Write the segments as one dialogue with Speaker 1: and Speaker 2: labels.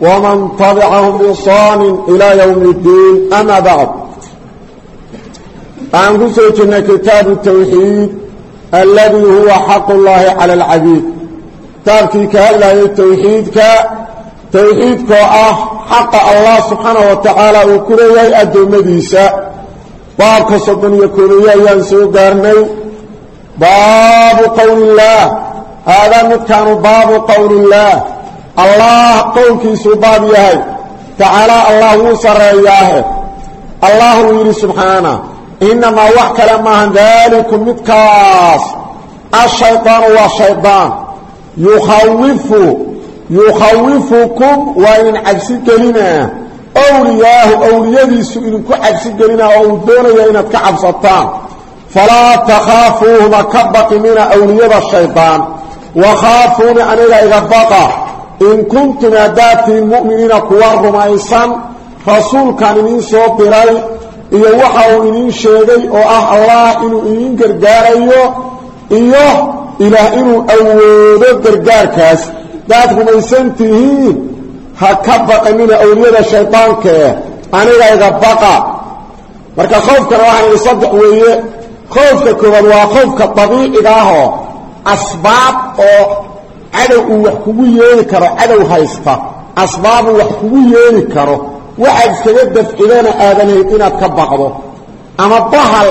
Speaker 1: ومن تبعهم بإحسان إلى يوم الدين أما بعد عن قصة كتاب التوحيد الذي هو حق الله على العبيد تابكي كهلا التوحيد توحيد كأه حق الله سبحانه وتعالى وكريه أدو مديسة بابك صدن يكونيه ينسو قرني allah qowlkiisuu baab yahay. Tacaalaa allah wuu sarreeyaahe. Allah uu yidhi subxaana innamaa wax kale maahan daaliku midkaas ashaydaanu waa shaydaan yukhawifu yukhawifukum waa idin cabsi gelinaa owliyaahu owliyadiisu idinku cabsi gelinaa oo uu doonaya inaad ka cabsataan. Falaa takhaafuuhuma ka baqinina owliyada shaydaan wakhaafuuni aniga iga in kuntum haddaad tihiin mu'miniina kuwa rumaysan rasuulkan idiin soo diray iyo waxa uu idiin sheegay oo ah allah inuu idiin gargaarayo iyo ilaah inuu awoodo gargaarkaas. Haddaad rumaysan tihiin? Ha ka baqanina awliyada shaydaanka eh anigayga baqa. Marka khoofkana waxaan idhi saddex weeye khoofka koowaad waa khoofka dabiiciga ahoo asbaab oo cadow uu wax kugu yeeli karo cadow haysta. Asbaab uu wax kugu yeeli karo. Waxaad iskaga dafcidana aadanayd inaad ka baqdo. Ama bahal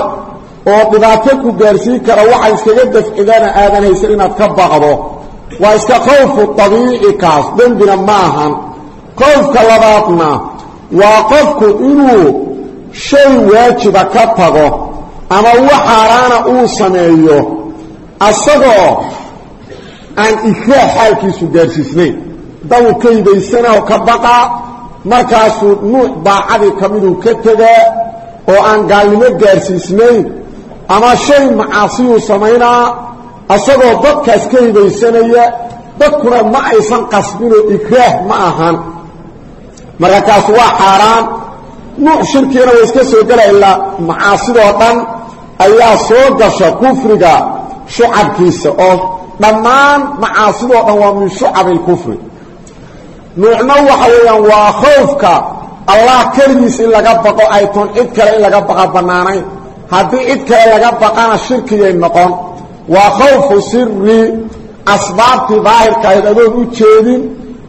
Speaker 1: oo dhibaato ku gaarsiin kara waxaad iskaga dafcidana aadanaysan inaad ka baqdo. Waa iska khowfu dabiici kaas dembina ma ahan. Khowfka labaadna waa qofku inuu shay waajiba ka tago ama wax xaaraana uu sameeyo asagoo aan ikraax xaalkiisu gaarsiisnayn dawu ka hibaysanao ka baqaa markaasuu nuuc daacadii ka miduu ka tegaa oo aan gaalnimo gaarsiisnayn ama shay macaasiyuu samaynaa asagoo dadkaas ka hibaysanaya dadkuna ma aysan qasbinoo ikraah ma ahan. Marka waa xaaraan. Nuuc shirkigana waa iska soo gela ilaa macaasidoo dhan ayaa soo gasha kufriga shucabkiisa oo dhammaan macaasidoo dhan waa min shucabi lkufri nuucna waxa weeyaan waa khoofka allah keligiis in laga baqo ay toon cid kale in laga baqa bannaanayn. Haddii cid kale laga baqana shirkiyay noqon. Waa khawfu siri asbaabtii daahirkaahayd adoon u jeedin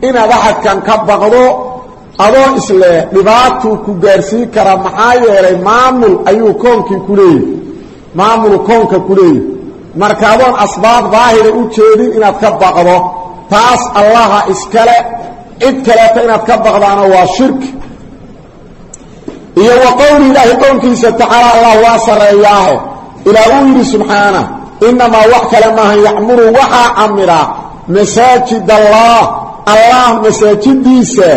Speaker 1: inaad axadkan ka baqdo adoo isleh dhibaatuu ku gaarsiin karaa maxaa yeelay maamul ayuu koonkii ku maamulu koonka ku marka adoon asbaab daahira u jeedin inaad ka baqdo taas allaha iskale cid kaleeta inaad ka baqdaana waa shirki iyo wa qowli ilaahi qowlkiisa tacaala allah waa sarreeyaahe. Ilaa uu yidhi subxaana innamaa wax kale maahan yacmuru waxaa camira masaajid allah allah masaajidiisa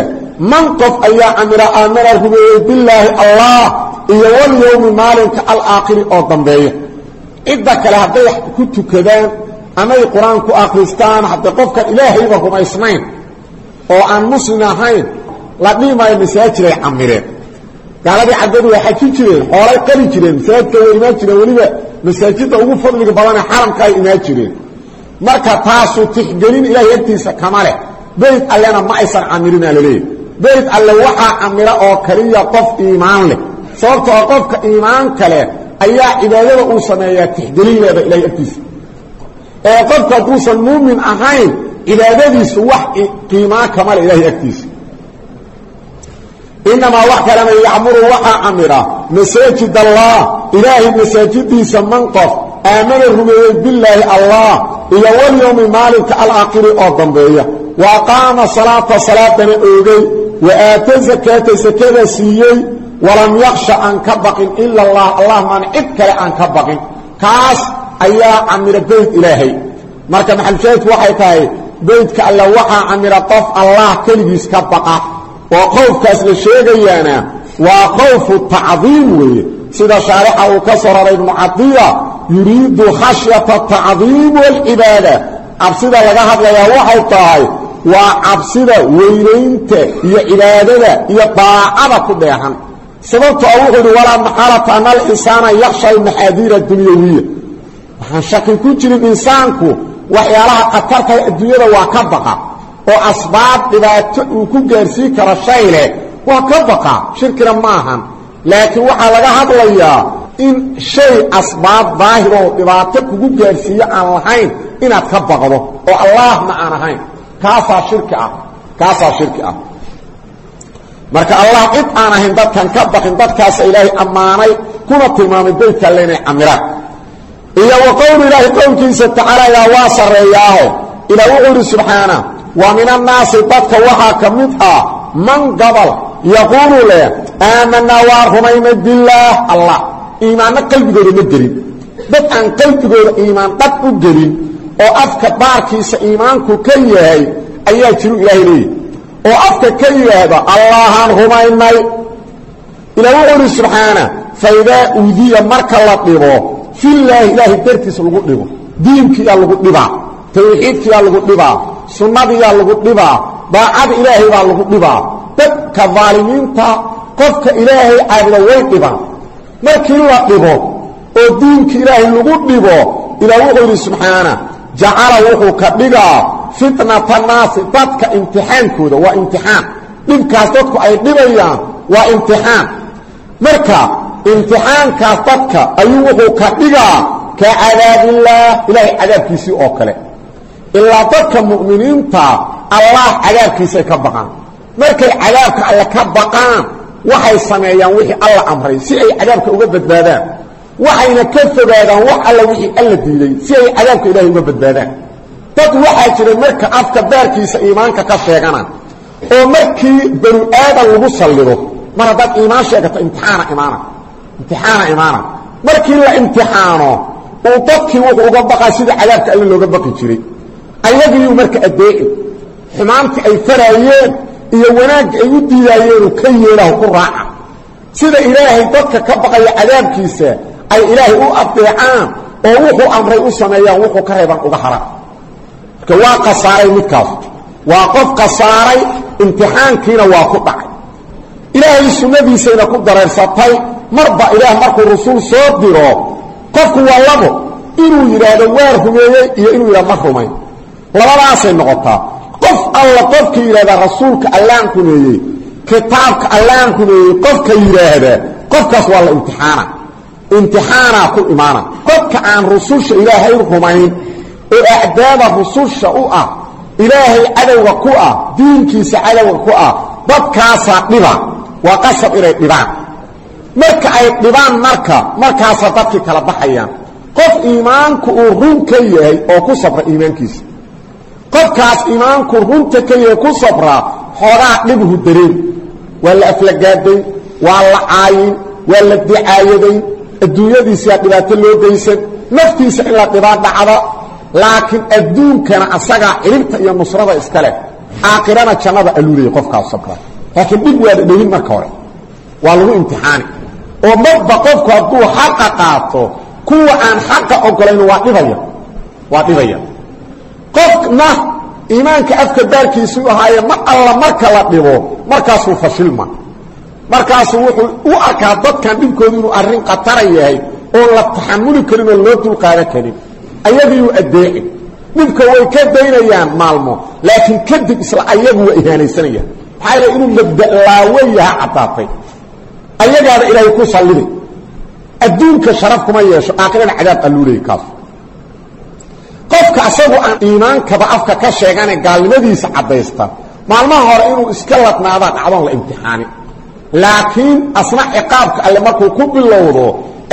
Speaker 1: man qof ayaa camira aamana rumeeyey bilaahi allah iyo walyowmi maalinka alaakhiri oo dambeeya cidda kale hadday ku tukadaan amay qur'aan ku akhristaan haddee qofkan ilaahayba rumaysnayn. Oo aan muslim ahayn la dhihi maayo masaajiday camireen. Gaaladii caddadu waa xaji jireen xoolay qali jireen. Masaajidka way imaan jireen weliba masaajidda ugu fadliga badanee xaramka ay imaan jireen. Marka taasuu tixgelin ilaahay agtiisa kama leh. Beyt allena ma aysan camirinaa laleeyahy beyt alle waxaa camira oo kaliya qof iimaan leh. Sababtoo qofka iimaanka leh ayaa cibaadada uu sameeyaa tixgelin leeda ilahay agtiisa. Ee qofku hadduusan muumin ahayn cibaadadiisu wax qiimaa kama le ilahay agtiisa. Inamaa wax kalena yacmuru waxaa camira masaajid allah ilaahay masaajidiisa man qof aamana rumeeyey bilaahi allah iyo walyowmi maalinka alaakhiri oo dambeeya. Wa aqaama salaata salaadana oogay wa aata zakaata sakada siiyey walam yaksha aan ka baqin ila allah. Allah maan cid kale aan ka baqin. Kaas ayaa camira beyt ilaahay. Marka maxalushaahidku waxay tahay beydka alle waxaa camira qof allah keligiis ka baqa. Oo khowfkaas la sheegayaana waa khowfu tacdiim weeye. Sida shaarixa uu ka soo raray ibnu cadiya yuriidu khashyata tacdiim wاlcibaada cabsida laga hadlayaa waxay tahay waa cabsida weynaynta iyo cibaadada iyo daacada ku dheehan sababtoo wuxuu yidhi walaa maxalata ana alinsaana yaksha almaxaadiir adunyawiya waxaan shaki ku jirin insaanku waxyaalaha khatarta adduunyada waa ka baqa oo asbaab dhibaato uu ku gaarsiin karo shay leh waa ka baqa shirkina maahan laakiin waxaa laga hadlayaa in shay asbaab daahir oo dhibaato kugu gaarsiiyo aan lahayn inaad ka baqdo oo allaahna aan ahayn. Kaasaa ah. Kaasaa shirki ah marka allah cid aan ahayn dadkan ka baqin dadkaasa ilaahay ammaanay kuna tilmaamay beydka alle inay camiraan iyo wa qowlu ilaahi qowlkiisa tacaala ilaa waa sarreeyaaho. Ilaa wuxuu idhi subxaana wa min annaasi dadka waxaa ka mid ah man gabal yaquulu leh aamanaa waa rumaynay billaah allah. Iimaanno qalbigooda ma gelin. Dad aan qalbigooda iimaan dhab u gelin oo afka baarkiisa iimaanku ka yahay ayaa jiru ilaahay leeyahy oo afka ka yidhaahda allahaan rumaynay. Ilaa wuxuu idhi subxaana faidaa uudiya marka la dhibo filaahi ilaahay dartiisa lagu dhibo diinkiyaa lagu dhibaa tawxiidkiyaa lagu dhibaa sunnadiyaa lagu dhibaa daacada ilaahay baa lagu dhibaa dadka daalimiinta qofka ilaahay caabuda way dhibaan. Markii la dhibo oo diinka ilaahay lagu dhibo ilaa wuxuu yidhi subxaana jacala wuxuu ka dhigaa fitnata naasi dadka imtixaankooda waa imtixaan. Dhibkaas dadku ay dhibayaan waa imtixaan. Marka imtixaankaas dadka ayuu wuxuu ka dhigaa ka cadaabillaah ilaahay cadaabkiisii oo kale. Ilaa dadka mu'miniinta allah cadaabkiisay ka baqaan. Markay cadaabka alle ka baqaan waxay sameeyaan wixii alla amray si ay cadaabka uga badbaadaan. Waxayna ka fogaadaan wax alla wixii alla diiday si ay cadaabka ilaahay uga badbaadaan dad waxaa jira marka afka baarkiisa iimaanka ka sheegana oo markii banu aadan lagu sallido mar haddaad iimaan sheegato imtixaana imaana imtixaana imaana. Markii la imtixaano uu dadkii wuxuu uga baqaa sida cadaabka alle looga baqi jiray. Ayagiiyuu marka addeeci xumaantii ay faraayeen iyo wanaagga ay u diidaayeenu ka yeelaho ku raaca. Sida ilaahay dadka ka baqaya cadaabkiisa ay ilaahay u adeecaan oo wuxuu amray u sameeyaan wuxuu ka reebaan uga haraan waa khasaaray midkaas. Waa qof khasaaray imtixaankiina waa ku dhacay. Ilaahay sunnadiisayna ku dareersatay marba ilaah markuu rasuul soo diro qofku waa labo. Inuu yidhaahdo waa rumeeyey iyo inuu yidhahdo ma rumayn labadaasay noqotaa. Qof alla qofka yidhahda rasuulka allaan rumeeyey kitaabka allaan rumeeyey qofka yidhaahda qofkaas waa la imtixaana. Imtixaanaa ku imaana. Qofka aan rususha ilaahay rumayn oo acdaada rususha u ah ilaahay cadowga ku ah diinkiisa cadowga ku ah dadkaasaa dhiba. Waa qasab inay dhibaan. Marka ay dhibaan marka markaasaa dadkii kala baxayaan. Qof iimaanku uu run ka yahay oo ku sabra iimaankiisa. Qofkaas iimaanku runta ka yahay ku sabraa xoogaa dhibhu dareen waa la aflagaaday waa la caayin waa la dicaayaday adduunyadiisaa dhibaato loo geysan naftiisa in la dhibaa laakiin adduunkana asagaa ciribta iyo nusrada iska leh aakhirana jannada aluulaya qofkaas sabra. Laakiin dhib waada dhegin marka hore. Waa lagu imtixaani. Oo marba qofku hadduu xaqa qaato kuwa aan xaqa ogolayn waa dhibaya. Waa dhibaya. Qofna iimaanka afka baarkiisuu ahaaye mar alla marka la dhibo markaasuu fashilma markaasuu wuxuu u arkaa dadkan dhibkoodu inuu arrin khatara yahay oon la taxamuli karin oo loo dulqaadan karin ayagiiuu addeeci dhibka way ka daynayaan maalmo laakiin kadib isla ayagu waa ihaanaysanayaan. Maxaa yal inuu mabdalaawo yaha caddaatay. Ayagaada ilaahay ku salliday adduunka sharaf kuma yeesho aakhirana cadaab alluulaya kaas. Qofka asagu aan iimaankaba afka ka sheegane gaalnimadiisa caddaysta maalmaha hore inuu iska ladnaadaa dhacdoon la imtixaani. Laakiin asna ciqaabka alle markuu ku bilowdo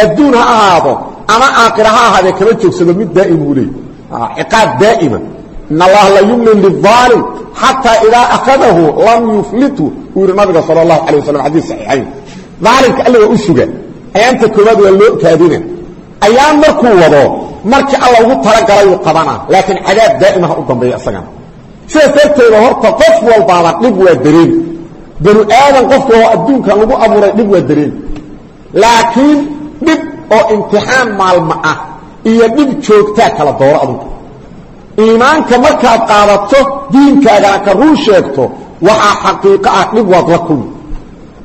Speaker 1: adduun ha ahaado ama aakira ha ahaadee kama joogsado mid daa'im uu leey ah, ciqaab daa'ima. In allaha la yumlin liaalim xataa idaa akhadahu lam yuflithu. Uu yihi nabiga sal اlahu alay waslam xadii saxiixayn. Daalimka alla waa u suga. Ayaanta koowaad waa loo kaadina. Ayaan markuu wado markii alla ugu talagalayuu qabanaa laakiin cadaab daa'ima ha u dambeeya isagana sidaas darteeda horta qof walbaaba dhib waa dareemi. Banu aadan qofka oo adduunkan lagu abuuray dhib waa dareemi. Laakiin oo imtixaan maalmo ah iyo dhib joogtaa kala dooro adugu iimaanka markaad qaadato diinkaagana ka run sheegto waxaa xaqiiqo ah dhib waad la kulmi.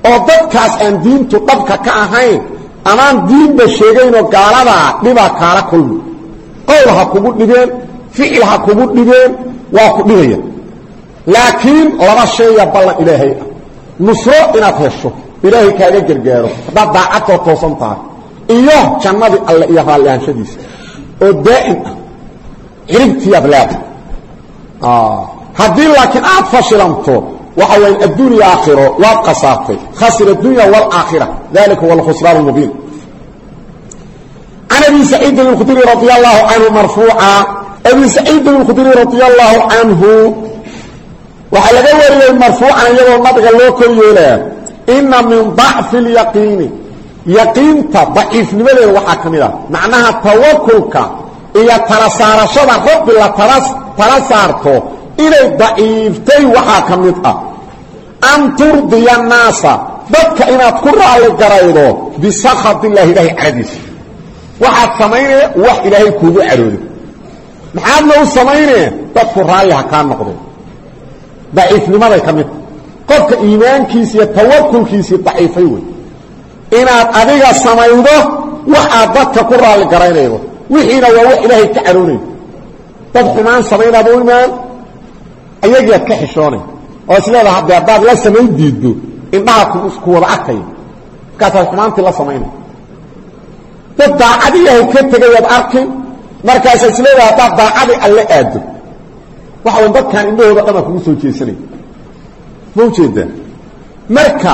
Speaker 1: Oo dadkaas aan diintu dhabka ka ahayn amaan diinba sheegaynoo gaaladaa dhibaa kaala kulmi. Qowl ha kugu dhibeen ficil ha kugu dhibeen waa ku dhibaya. Laakiin laba shaya ballan ilaahay ah. Nusro inaad hesho ilaahay kaaga gargaaro. Haddaad daacadtoo toosan tahay iyo jannadii alle iyo raalliaanshadiisa oo daa'im ah ciribtiiaad leedahay haddii laakiin aad fashilanto waxa waya adduun iyo aakhiro waad kasaartay khasir addunya wاlaakhira dalika huwa alkhusraan اmubiin can abi saciidin اkhudri radi allahu canhu marfuuca abi saciidin اkhudri radi allahu canhu waxaa laga wariyey marfuucan iyadoo nabiga loo kor yeelaya ina min ضacfi اlyaqiini yaqiinta daciifnimadeeda waxaa ka mid ah. Macnaha tawakulka iyo tala saarashada rabbi la tala saarto inay daciiftay waxaa ka mid ah. An turdiya naasa dadka inaad ku raalli garaydo bisakhat illaahi ilaahay caradiisa waxaad samaynaya wax ilaahay kuugu carooday maxaadna u samaynaya dadku raalli ha kaa noqdo. Daciifnimaday ka mid. Qofka iimaankiisa iyo tawakulkiisii daciifay wey inaad adiga samaydo wax aad dadka ku raalli garaynaydo wixiina waa wax ilaahay ka caroonaydo dad xumaan samaynaad u imaan ayagiiad ka xishoonay. Oo isleedaha hadde haddaad la samayn diiddo indhaha ku wada arkaya markaasaad xumaantii la samaynay. Dad daacad ilaahay ka tegayaad arkin markaasaad isleedaha haddaad daacadii alle aaddo. Waxa way dadkaan indhahooda dhamaa kugu soo jeesanaya ma u jeedaa marka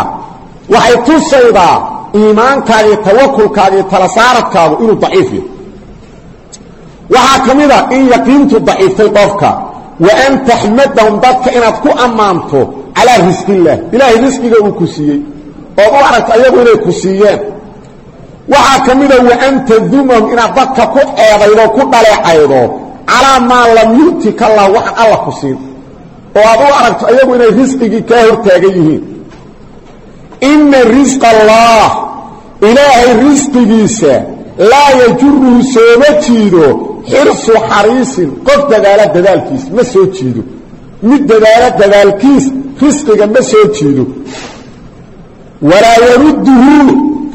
Speaker 1: waxay tusaydaa tawakulkaaga iyo tala saaradkaagu inuu daciif yahay. Waxaa ka mid a in yaqiintu daciiftay qofka wa an taxmadahum dadka inaad ku ammaanto calaa risqillaah ilaahay risqiga uu ku siiyey. Ood u aragto ayagu inay ku siiyeen. Waxaa ka mida wa an tadumahum inaad dadka ku eedaydo ku dhaleecaydo calaa maa lam yu'tika inna risqa allah. Ilaahay risqigiisa laa yajuruhu sooma jiido. Xirsu xariisin. Qof dadaala dadaalkiis ma soo jiido. Mid dadaalo dadaalkiis risqiga ma soo jiido. Walaa yarudduhu.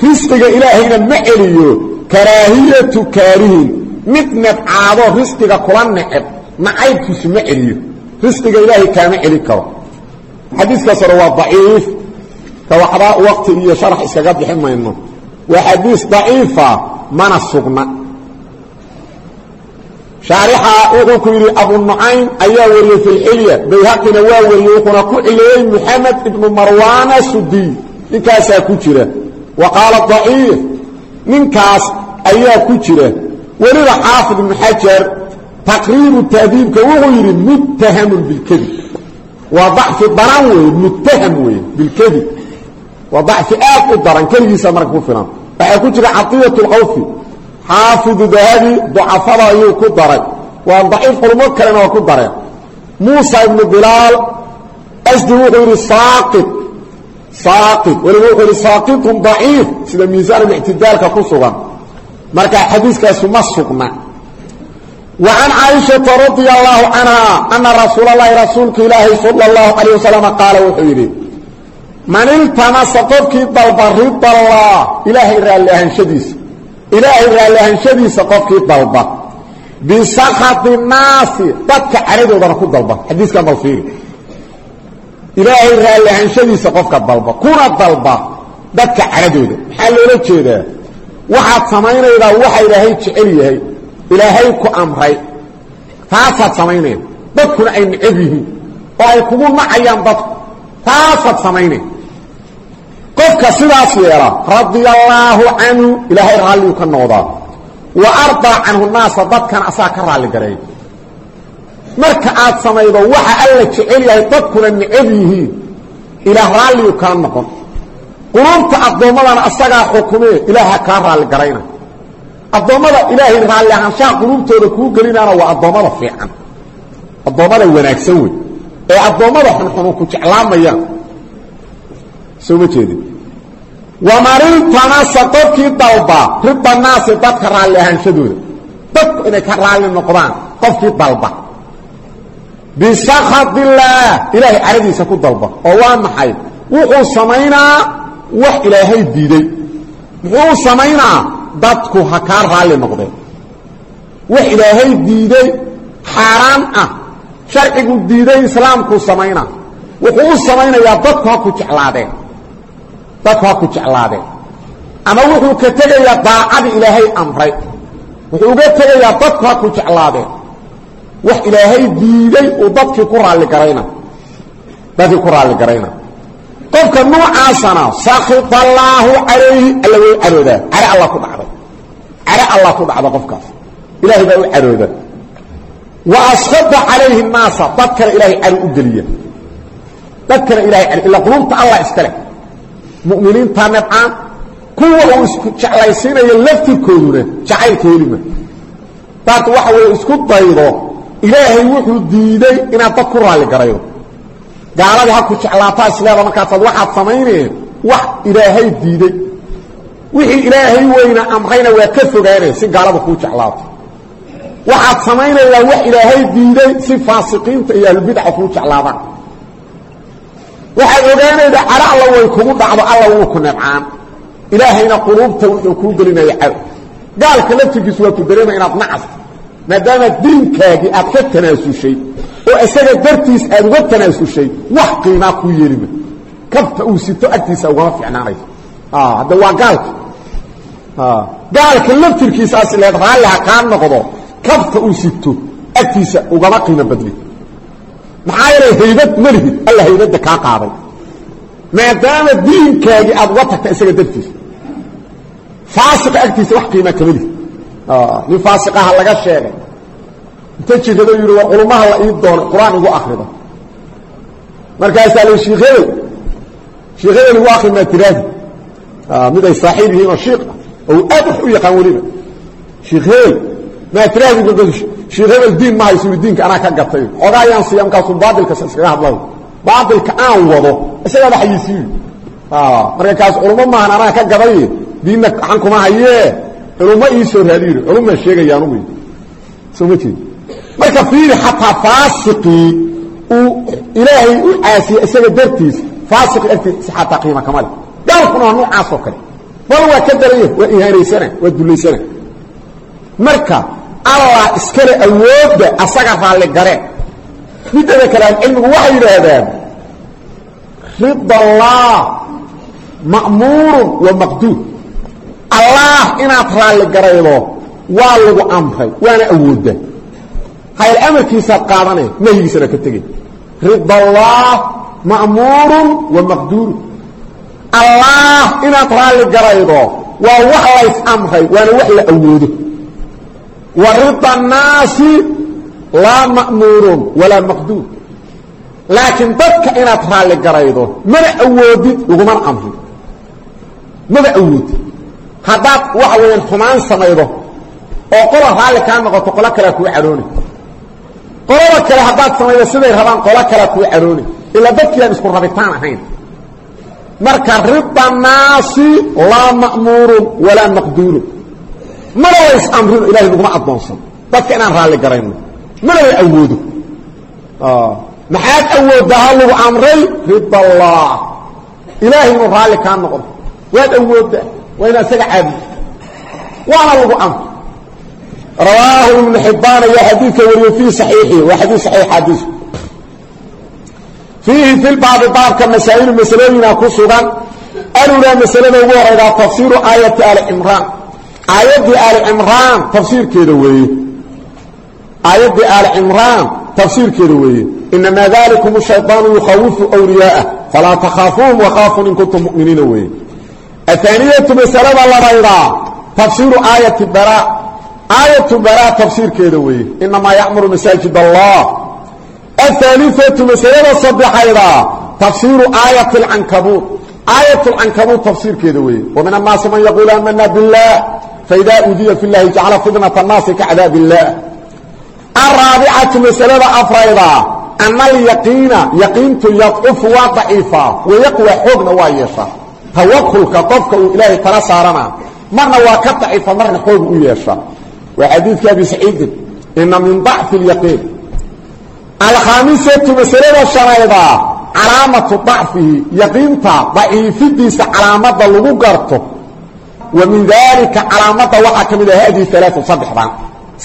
Speaker 1: Risqiga ilaahayna ma celiyo. Karaahiyatu kaarihin. Mid nebcaado risqiga kula neceb. Nacaybkiisu ma celiyo. Risqiga ilaahay kaama celi karo. Xadiiskaas ka waxbaa waqti iyo sharax iskaga bixin mayno. Waa xadiis daciifa mana sugna. Shaarixa wuxuu ku yidhi abu nucaym ayaa wariyey fi lxilya bayhaqina waa wariyey wuxuuna ku cileeyey moxamed ibnu marwaana sudiy ninkaasaa ku jira. Wa qaala daciif ninkaas ayaa ku jira. Weliba xaafid ibnu xajar taqriibu tahdiibka wuxuu yidhi muttahamun bilkadib waa dacfi daran weeye muttaham weeye bilkadib waa dacfi aad u daran keligiisa marka ku filan waxaa ku jira caطiyat اlkhawfi xaafidu dahabi dacafada ayuu ku daray waa daciif culmo kalena waa ku dareen muusa ibnu bilaal asdi wuxuu yidhi saaqid saaqid weliba wuxuu yidhi saaqitun daciif sida miisaan اlictidaalka ku sugan marka xadiiskaasu ma sugna wa can caaishaةa radi allahu canha ana rasuul اlahi rasuulka ilaahi salى اllahu alيه wasalam qaala wuxuu yidhi man iltamasa qofkii dalba ridallah ilaahay raalli ahaanshadiisa ilaahay raalli ahaanshadiisa qofkii dalba. Bisakati naasi. Dadka caradoodana ku dalba. Xadiiskan bal fiiri. Ilaahay raalli ahaanshadiisa qofka dalba. Kuna dalba dadka caradooda. Maxaa loola jeedaa? Waxaad samaynaydaa waxa ilaahay jecel yahay. Ilaahay ku amray. Taasaad samaynaya dadkuna ay necab yihiin. Oo ay kugu nacayaan dadku. Taasaad samaynay qofka sidaas yeela radia allaahu canhu ilaahay raalligu ka noqdaa. Wa ardaa canhu naasa dadkana asaa ka raalli gareeya marka aad samaydo waxa alla jecel yahay dadkuna necab yihiin. Ilaah raalligu kaa noqon. Qulubta addoommadana asagaa xukumee ilaaha kaa raalli garayna. Addoommada ilaahay raalli ahaanshaha qulubtooda kuu gelinaana waa addoommada fiican. Addoommada wanaagsan wey ee addoommada xunxunu ku jeclaamayaan soo ma jeedin. Wamaniltamasa qofkii dalba rida naasi dadka raalli ahaanshadooda dadku inay ka raalli noqdaan qofkii dalba. Bisakadillaah ilaahay caradiisa ku dalba oo waa maxay? Wuxuu samaynaa wax ilaahay diiday. Muxuu samaynaa dadku ha kaa raalli noqdeen. Wax ilaahay diiday xaaraan ah. Sharcigu diiday islaamkuu samaynaa. Wuxuu u samaynayaa dadku ha ku jeclaadeen dadku ha ku jeclaadeen ama wuxuu ka tegayaa daacadii ilaahay amray. Wuxuu uga tegayaa dadku ha ku jeclaadeen wax ilaahay diiday uu dadkii ku raalli garayna. Dadkii ku raalli garayna. Qofka noocaasana sakita allaahu calayhi alla way caroodaa. Care alla ku dhacday. Care allah ku dhacda qofkaas. Ilaahay baa u carooda. Wa askhada calayhi naasa dad kale ilaahay cari u geliya. Dad kale ilahay cari ila qulubta allah iska leh mu'miniinta nabcaan kuwa uu isku jeclaysiinayo laftirkooduna jacaylka helima daad waxa weeye isku daydo ilaahay wuxuu diiday inaad dad ku raalli garaydo gaaladii ha ku jeclaataa isleeda markaasaad waxaad samayneen wax ilaahay diiday. Wixii ilaahay weyna amrayna waa ka fogaanay si gaalada kuu jeclaato. Waxaad samaynayaa wax ilaahay diiday si faasiqiinta iyo ahlubidca kuu jeclaadaan waxaad ogaanayda caro alla way kugu dhacdo alla wuu ku nebcaan ilaahayna quluubta wuxuu kuu gelinaya caro gaalka laftirkiisu waa ku dareema inaad nacasta maadaama diinkaagii aad ka tanaasushay oo isaga dartiis aad uga tanaasushay wax qiimaa kuu yeelima kabta uu sito agtiisa ugama fiicnaanayso. Hadda waa gaalka. Gaalka laftirkiisaas leed raalli ha kaa noqdo. Kabta uu sito agtiisa ugama qiimo badlin maxaa yeelay haybad malihid alla haybadda kaa qaaday. Maadaama diinkaagii aad uga tagta isaga dartiisa faasiqa agtiisa wax qiimaa kama lihid nin faasiqaha laga sheegay. Inta jirado yidhi war culummaha la ii doonay qur'aan igu akrido markaasaa la shiikh hebel shiikh hebel igu akri maa tiraadi mid ay saaxiib yihiin oo shiik ah oo aad wax u yaqaan weliba. Shiikh hebel maa tiraadi shiikh hebel diin ma hayso diinka anaa ka gatay. Xoogaa ayaan siiya markaasuu baailka iskaga hadlay. Baailka aan wado isagaaba xayisiiyo marka kaas culummo maahan anaa ka gaday diinna gacan kuma hayee. Culummo ii soo raadiyi culummaa sheegayaan ugu soo ma jeed. Marka fiiri xataa faasiqii uu ilaahay u caasiye isaga dartiis faasiqi agtiisa xataa qiima kama leh. Gaalkuna waa noocaas oo kale. Bal waa allah iskale awoodda asaga raalli gareen midada kale ahlucilmigu waxay yidhaahdaan rida allah ma'muurun wa maqduur allah inaad raalli garaydo waa lagu amray waana awoodda. Hayl amarkiisaad qaadanay nahyigiisana ka tegay rida allah ma'muurun wa maqduurun allah inaad raalli garaydo waa wax lays amray waana wax la awoodo wa rida annaasi laa ma'muurun walaa maqduur laakiin dadka inaad raalli garaydo mana awoodid lagumana amrin maba awoodid. Haddaad waxa weeyaan xumaan samaydo oo qola raalli kaa noqoto qolo kalea kuu carooni qolada kale haddaad samaydo siday rabaan qolo kalea kuu carooni ilaa dadkii aan isku rabitaan ahayn. Marka rida naasi laa ma'muurun walaa maqduurun mana lays amrino ilahay naguma addoonsan. Dadka inaan raalli garayno mana la awoodo. Maxaad awooddaa ha lagu amray? Rida allah ilaahay inuu raalli kaa noqdo. Waad awooddaa waa inaa isaga caabud waana lagu amray. Rawaahu ibnu xibbaan ayaa xadiidka wariyey fii saxiixi waa xadiid saxiix xadiisku fiihi fi lbaabi baabka masaa'ilu masalooyina ku sugan. Alulaa masalada ugu horaydaa tafsiiru aayati aali cimraan aayaddii aali cimraan tafsiirkeeda weeye. Aayaddii aali cimraan tafsiirkeeda weeye. Inamaa dalikum shayطaanu yukhawifu wliyaa'ah falaa takhaafuuhum wakhaafun in kuntum mu'miniina weeye. Ahaaniyatu masalada labaydaa tafsiiru aayati bara. Aayatu bara tafsiirkeeda weeye. Inamaa yacmuru masaajid allah. Ahaaliatu masalada saddexaydaa tafsiiru aayati alcankabuut aayat lcankabuut tafsiirkeeda weeye. Wa min annaasi man yaquulu aamana biاllah faida udiya fi llahi jacala fitnat annaasi kacdaabi illaah araabicatu masalada afrayda ana alyaqiina yaqiintu yadcufu waa daciifaa wayaqwa xoogna waa yeeshaa tawakulka qofka uu ilaahay kala saarana marna waa ka daciifa marna xoog u yeesha waa xadiidkii abi saciidin ina min dacfi lyaqiin alkhamisatu masalada shanayda calaamatu dacfihi yaqiinta daciifidiisa calaamada lagu garto wa min daalika calaamadda waxaa ka mid ah haadihi alaau saddexdan.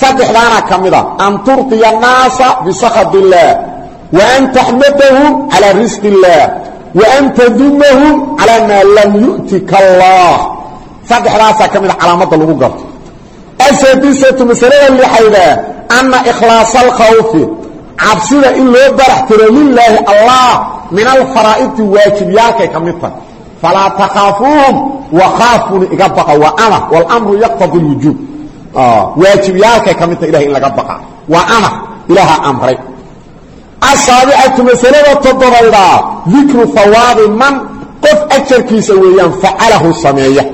Speaker 1: Saddexdaana ka mid a an turdiya annaasa bisakhat illaah wa an taxmadahum calaa risqi illaah wa an tadumahum calaa maa lam yu'tika allah saddexdaasaa ka mid ah a calaamadda lagu garto. Asadisatu masalada lixaydaa anna ikhlaasa alkhawfi cabsida in loo barax tiro lilaahi allah min alfaraa'idi waajibyaalkay ka mid tahay falaa takhaafuuhum wakhaafuni iga baqa waa amar wاlmru yaqtadi اlwujuub waajibyaalkay ka mid tahay ilahay in laga baqa waa amar ilaaha amray asaabicatu masalada toddobaydaa dikru hawaabi man qof ajarkiisa weeyaan facalahu sameeya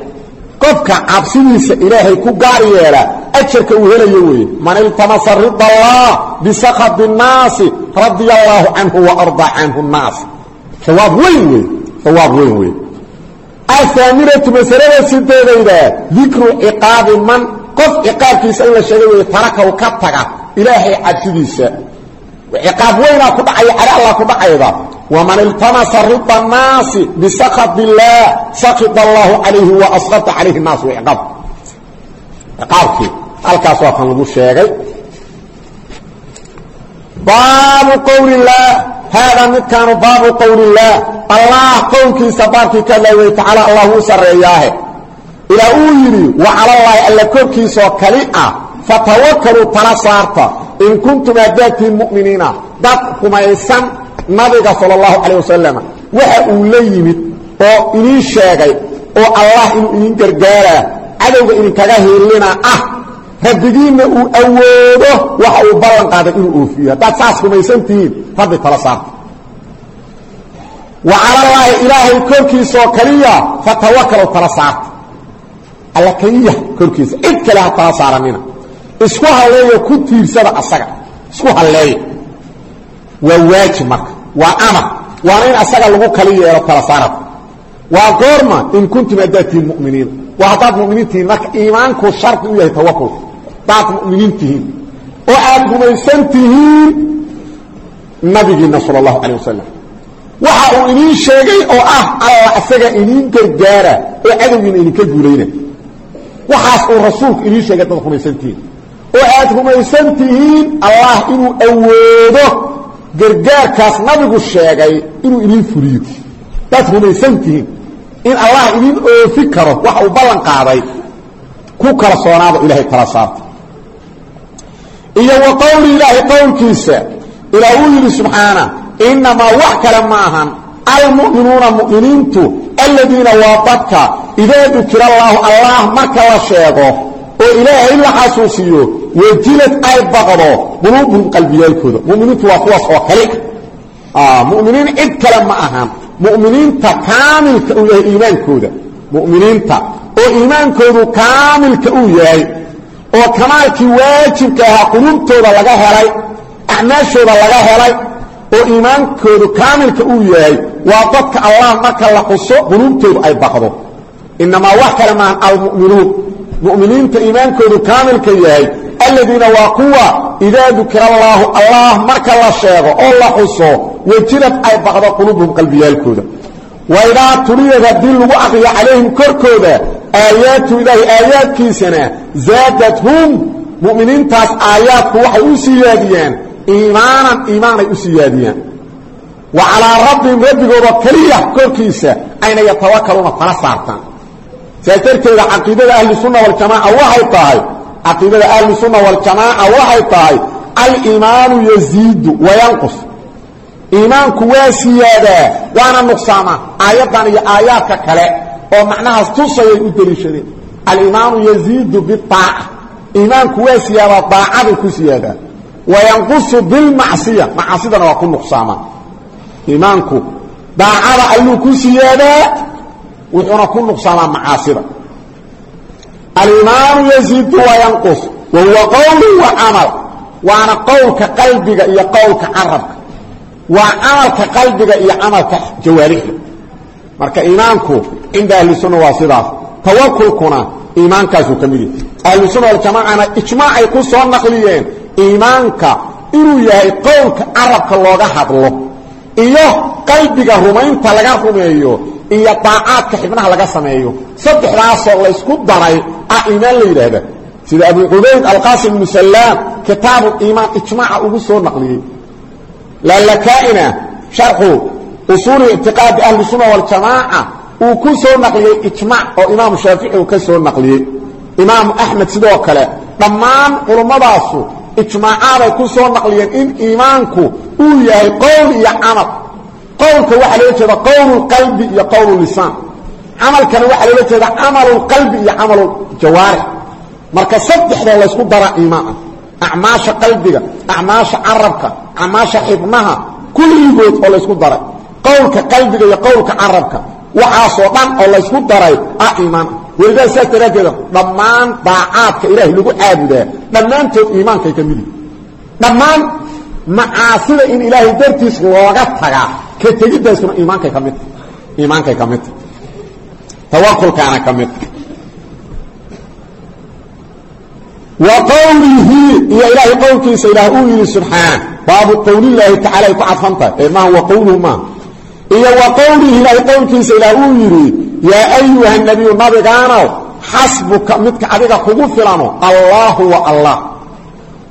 Speaker 1: qofka cabsidiisa ilaahay ku gaar yeela ajarka uu helayo weeye man iltamasa rida allah bisakط الnaasi radia allaahu canhu waarضى canhu الnaas awaab weyn wey awaab weyn wey aaamiratu masalada sideedayda dikru ciqaabi man qof ciqaabkiisa in la sheegay wey tarakaw ka taga ilaahay cabsidiisa ciqaab weynaa ku dhacaya cali allah ku dhacayda waman iltamasa rida naasi bisakhat illaah sakita allaahu calayhi wa asqata calayhi naas waa ciqaab ciqaabkii halkaas waa kan lagu sheegay baabu qowlillaah haadaa midkaanu baabu qowlillaah allah qownkiisa baabkii ka hadlay wey tacaala allah wuu sarreeyaahe ilaa uu yidhi wacalallaahi alla korkiisaoo kali ah fatawakaluu tala saarta in kuntum haddaadtiin mu'miniina dad kumaysan nabiga sala allahu calayh wasalam waxa uu la yimid oo idiin sheegay oo allah inuu idiin gargaaraa cadowga idinkaga hiilina ah rabbigiinna uu awoodo waxa uu ballan qaaday inuu oofiyo. Haddaad saas rumaysan tihiin rabbi tala saarta. Wa calallaahi ilaahay korkiisaoo kaliya fatawakalow tala saarta. Alla kaliya korkiisa. Cid kale ha tala saaranina. Isku halleeyo ku tiirsada asaga. Isku halleeya waa waajib marka. Waa amar. Waana in asaga lagu kali yeelo tala saarad waa goorma in kuntum haddaad tihiin muminiin. Waa haddaad haddaad muminiin tihiin oo aad rumaysan tihiin nabigiina sal اlahu alيه wasalam waxa uu idiin sheegay oo ah alla isaga idiin gargaara oo cadowgiina idinka guulayna waxaas uu rasuulku idiin sheegay dad rumaysan tihiin oo aad rumaysan tihiin allah inuu awoodo gargaarkaas nabigu sheegay inuu idiin fuliyo daad rumaysan tihiin in allah idiin oofi karo waxa uu ballan qaaday ku kala soonaado ilahay tala saarta iyo wa qowli ilaahi qowlkiisa ilaa uu yidhi subxaana innamaa wax kale ma ahan. Almu'minuuna mu'miniintu aladiina waa dadka idaa dukira allaahu allah marka la sheego oo ilaahay la xasuusiyo wajilad ay baqdo quluubuhum qalbiyaalkooda. Muminiintu waa kuwaas oo kali ah muminiin cid kale ma ahan. Muminiinta kaamilka uu yahay iimaankooda. Muminiinta oo iimaankoodu kaamilka uu yahay oo kamaalkii waajibka ahaa quluubtooda laga helay acmaashooda laga helay oo iimaankoodu kaamilka uu yahay waa dadka allah marka la xuso quluubtoodu ay baqdo. Inamaa wax kale maahan almu'minuun. Mu'miniinta iimaankoodu kaamilka yahay aladiina waa kuwa idaa dukira allaahu allah marka la sheego oo la xuso wejilad ay baqdo quluubuhum qalbiyaalkooda. Waidaa tuliyad haddii lagu aqriyo calayhim korkooda aayaatu ilaahi aayaadkiisana zaadathum mu'miniintaas aayaadku waxay u siyaadiyaan iimaanan iimaanay u siyaadiyaan wa calaa rabbihim rabbigooda keliya korkiisa ayna yatawakaluuna tala saartaan. Saas darteeda caqiidada ahlusunna waljamaaca waxay tahay caqiidada ahlusunna waljamaaca waxay tahay aliimaanu yaziidu wayanqus iimaanku waa siyaadaa waana nuqsaamaa aayaddan iyo aayaadka kale oo macnahaas tusayay u deliishadeen. Aliimaanu yaziidu biaaca iimaanku waa siyaadaa daacadu ku siyaadaa wayanqusu bilmacsiya. Macaasidana waa ku nuqsaamaa iimaanku daacada alluu ku siyaadaa wuxuuna ku nuqsaamaa macaasida. Aliimaanu yaziidu wayanqus wa huwa qowlu wa camal. Waana qowlka qalbiga iyo qowlka carabka. Waa camalka qalbiga iyo camalka jawaarixda. Marka iimaanku cinda ahlisunna waa sidaas tawakulkuna iimaankaasuu ka mid yahay ahlusunna waljamaacana ijmaacay ku soo naqliyeen iimaanka inuu yahay qowlka carabka looga hadlo iyo qalbiga rumaynta laga rumeeyo iyo daacaadka xibnaha laga sameeyo saddexdaasoo laysku daray ah iimaan la yidhaahda sida abu cubayd alqaasim ibnu salaam kitaabu iimaan ijmaaca ugu soo naqliyey lalakaa'ina sharxu usuuli ictiqaadi ahli sunna waljamaaca uu ku soo naqliyey ijmaac oo imaamu shaafici uu ka soo naqliyey. Imaamu axmed sidoo kale dhammaan culummadaasi ijmaacaaday ku soo naqliyeen in iimaanku uu yahay qowl iyo camal. Qowlka waxaa loola jeeda qowlulqalbi iyo qowlulisaan camalkana waxaa loola jeeda camalulqalbi iyo camaluljawaarix marka saddexdoo laysku dara iimaan. Ah acmaasha qalbiga acmaasha carabka acmaasha xibnaha kulligood oo laysku daray. Qowlka qalbiga iyo qowlka carabka waxaasoo dhan oo laysku daray ah iimaan welidaa saas daraaddeeda dhammaan daacaadka ilaahay lagu caabudaa dhammaantood iimaankay ka mid yihiin dhammaan macaasida in ilaahay dartiis looga tagaa ka tegiddaasuna iimaankay ka midta iimaankay ka midta tawakulkaana ka midta wa iyo ilaahay qowlkiisa ilaah uu yidhi subxaana baabu qowlilaahi tacala ay ku cadfantahay ee maaha wa qowluhu iyo wa qowlihi ilaahay qowlkiisa ilaah uu yidhi yaa ayuha nabiyu nabigaanow xasbuka midka adiga kugu filano allaahu wa allah.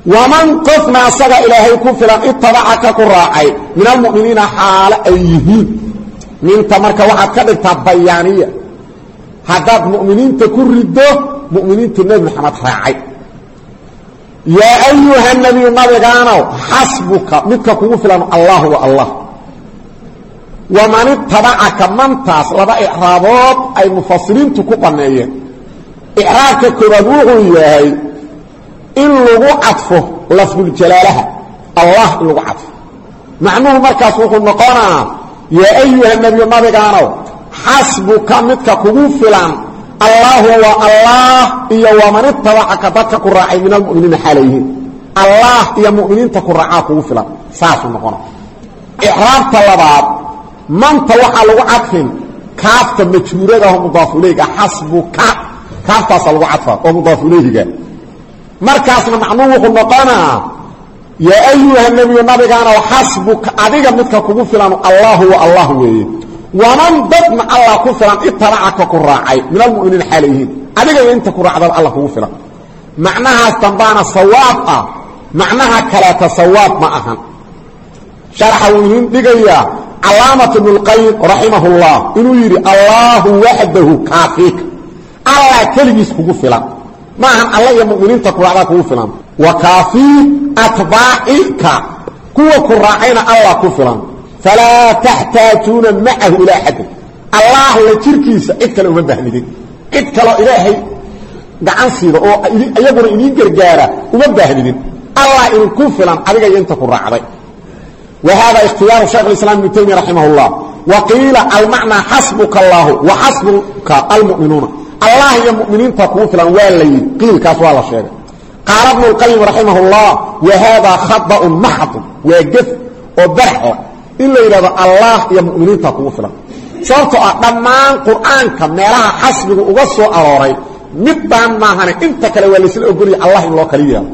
Speaker 1: Waman qofna asaga ilaahay ku filan itabacaka ku raacay min almu'miniina xaalo ay yihiin. Minta marka waxaad ka dhigtaa bayaaniya. Haddaad mu'miniinta ku riddo mu'miniinta nebi maxamed raacay. Yaa ayuha nabiyu waman itabacaka mantaas laba icraabood ay mufasiriintu ku qaneeyeen icraabka koobaad wuxuu yahay in lagu cadfo lafduljalaalaha allah in lagu cadfo. Macnuhu markaas wuxuu noqonaa yaa ayuha nebiyu nabigaanow xasbuka midka kugu filan. Allaahu waa allah iyo waman itabacaka dadka ku raacay min almuminiina xaalayhiin allah iyo muminiinta ku raacaa kugu filan. Saasuu noqona manta waxaa lagu cadfin. Kaafta majhuuradaho mudaafulayga xasbuka. Kaaftaasaa lagu cadfaa oo mudaafulayhiga markaasna macnuu wuxuu noqonaa yaa ayuha nebiyu nabigaanow xasbuka adiga midka kugu filan allaahu wa allah weeye. Waman dadna allah ku filan itabacaka ku raacay. Min almuminiina xaalayhiin adiga iyo inta ku raacdaba alla kugu filan. Macnahaas dambaana sawaab ah. Macnaha kaleeta sawaab ma ahan. Sharaxa calaamat ibnu اlqayim raximah اllah inuu yidhi allaahu waxdahu kaafiika allah keligiis kugu filan. Ma ahan alla iyo muminiinta ku raacdaa kugu filan. Wa kaafii atbaacika kuwa ku raacayna allah ku filan. Falaa taxtaajuuna macahu ilaa axadin. Allah la jirkiisa cid kale uma baahnidin cid kaloo ilaahay gacan siida oo iyaguna idiin gargaara uma baahnidin allah idinku filan adiga wa hada ikhtiyaaru shaykh اislam ibnu taymiya raximah اllah wa qiila almacnaa xasbuka allahu wa xasbuka almu'minuuna allah iyo muminiinta kugu filan waa la yidhi qiilkaas waa la sheegay qaala bnu اlqayim raximah اllah wa hada khaطأun maxdun waa gef oo baraxla in la yidhahdo allah iyo muminiinta kugu filan sababtoo ah dhammaan qur'aanka meelaha xasbigu uga soo arooray middaan maahane inta kale waa laysla ogolaya allah in loo kala yeelo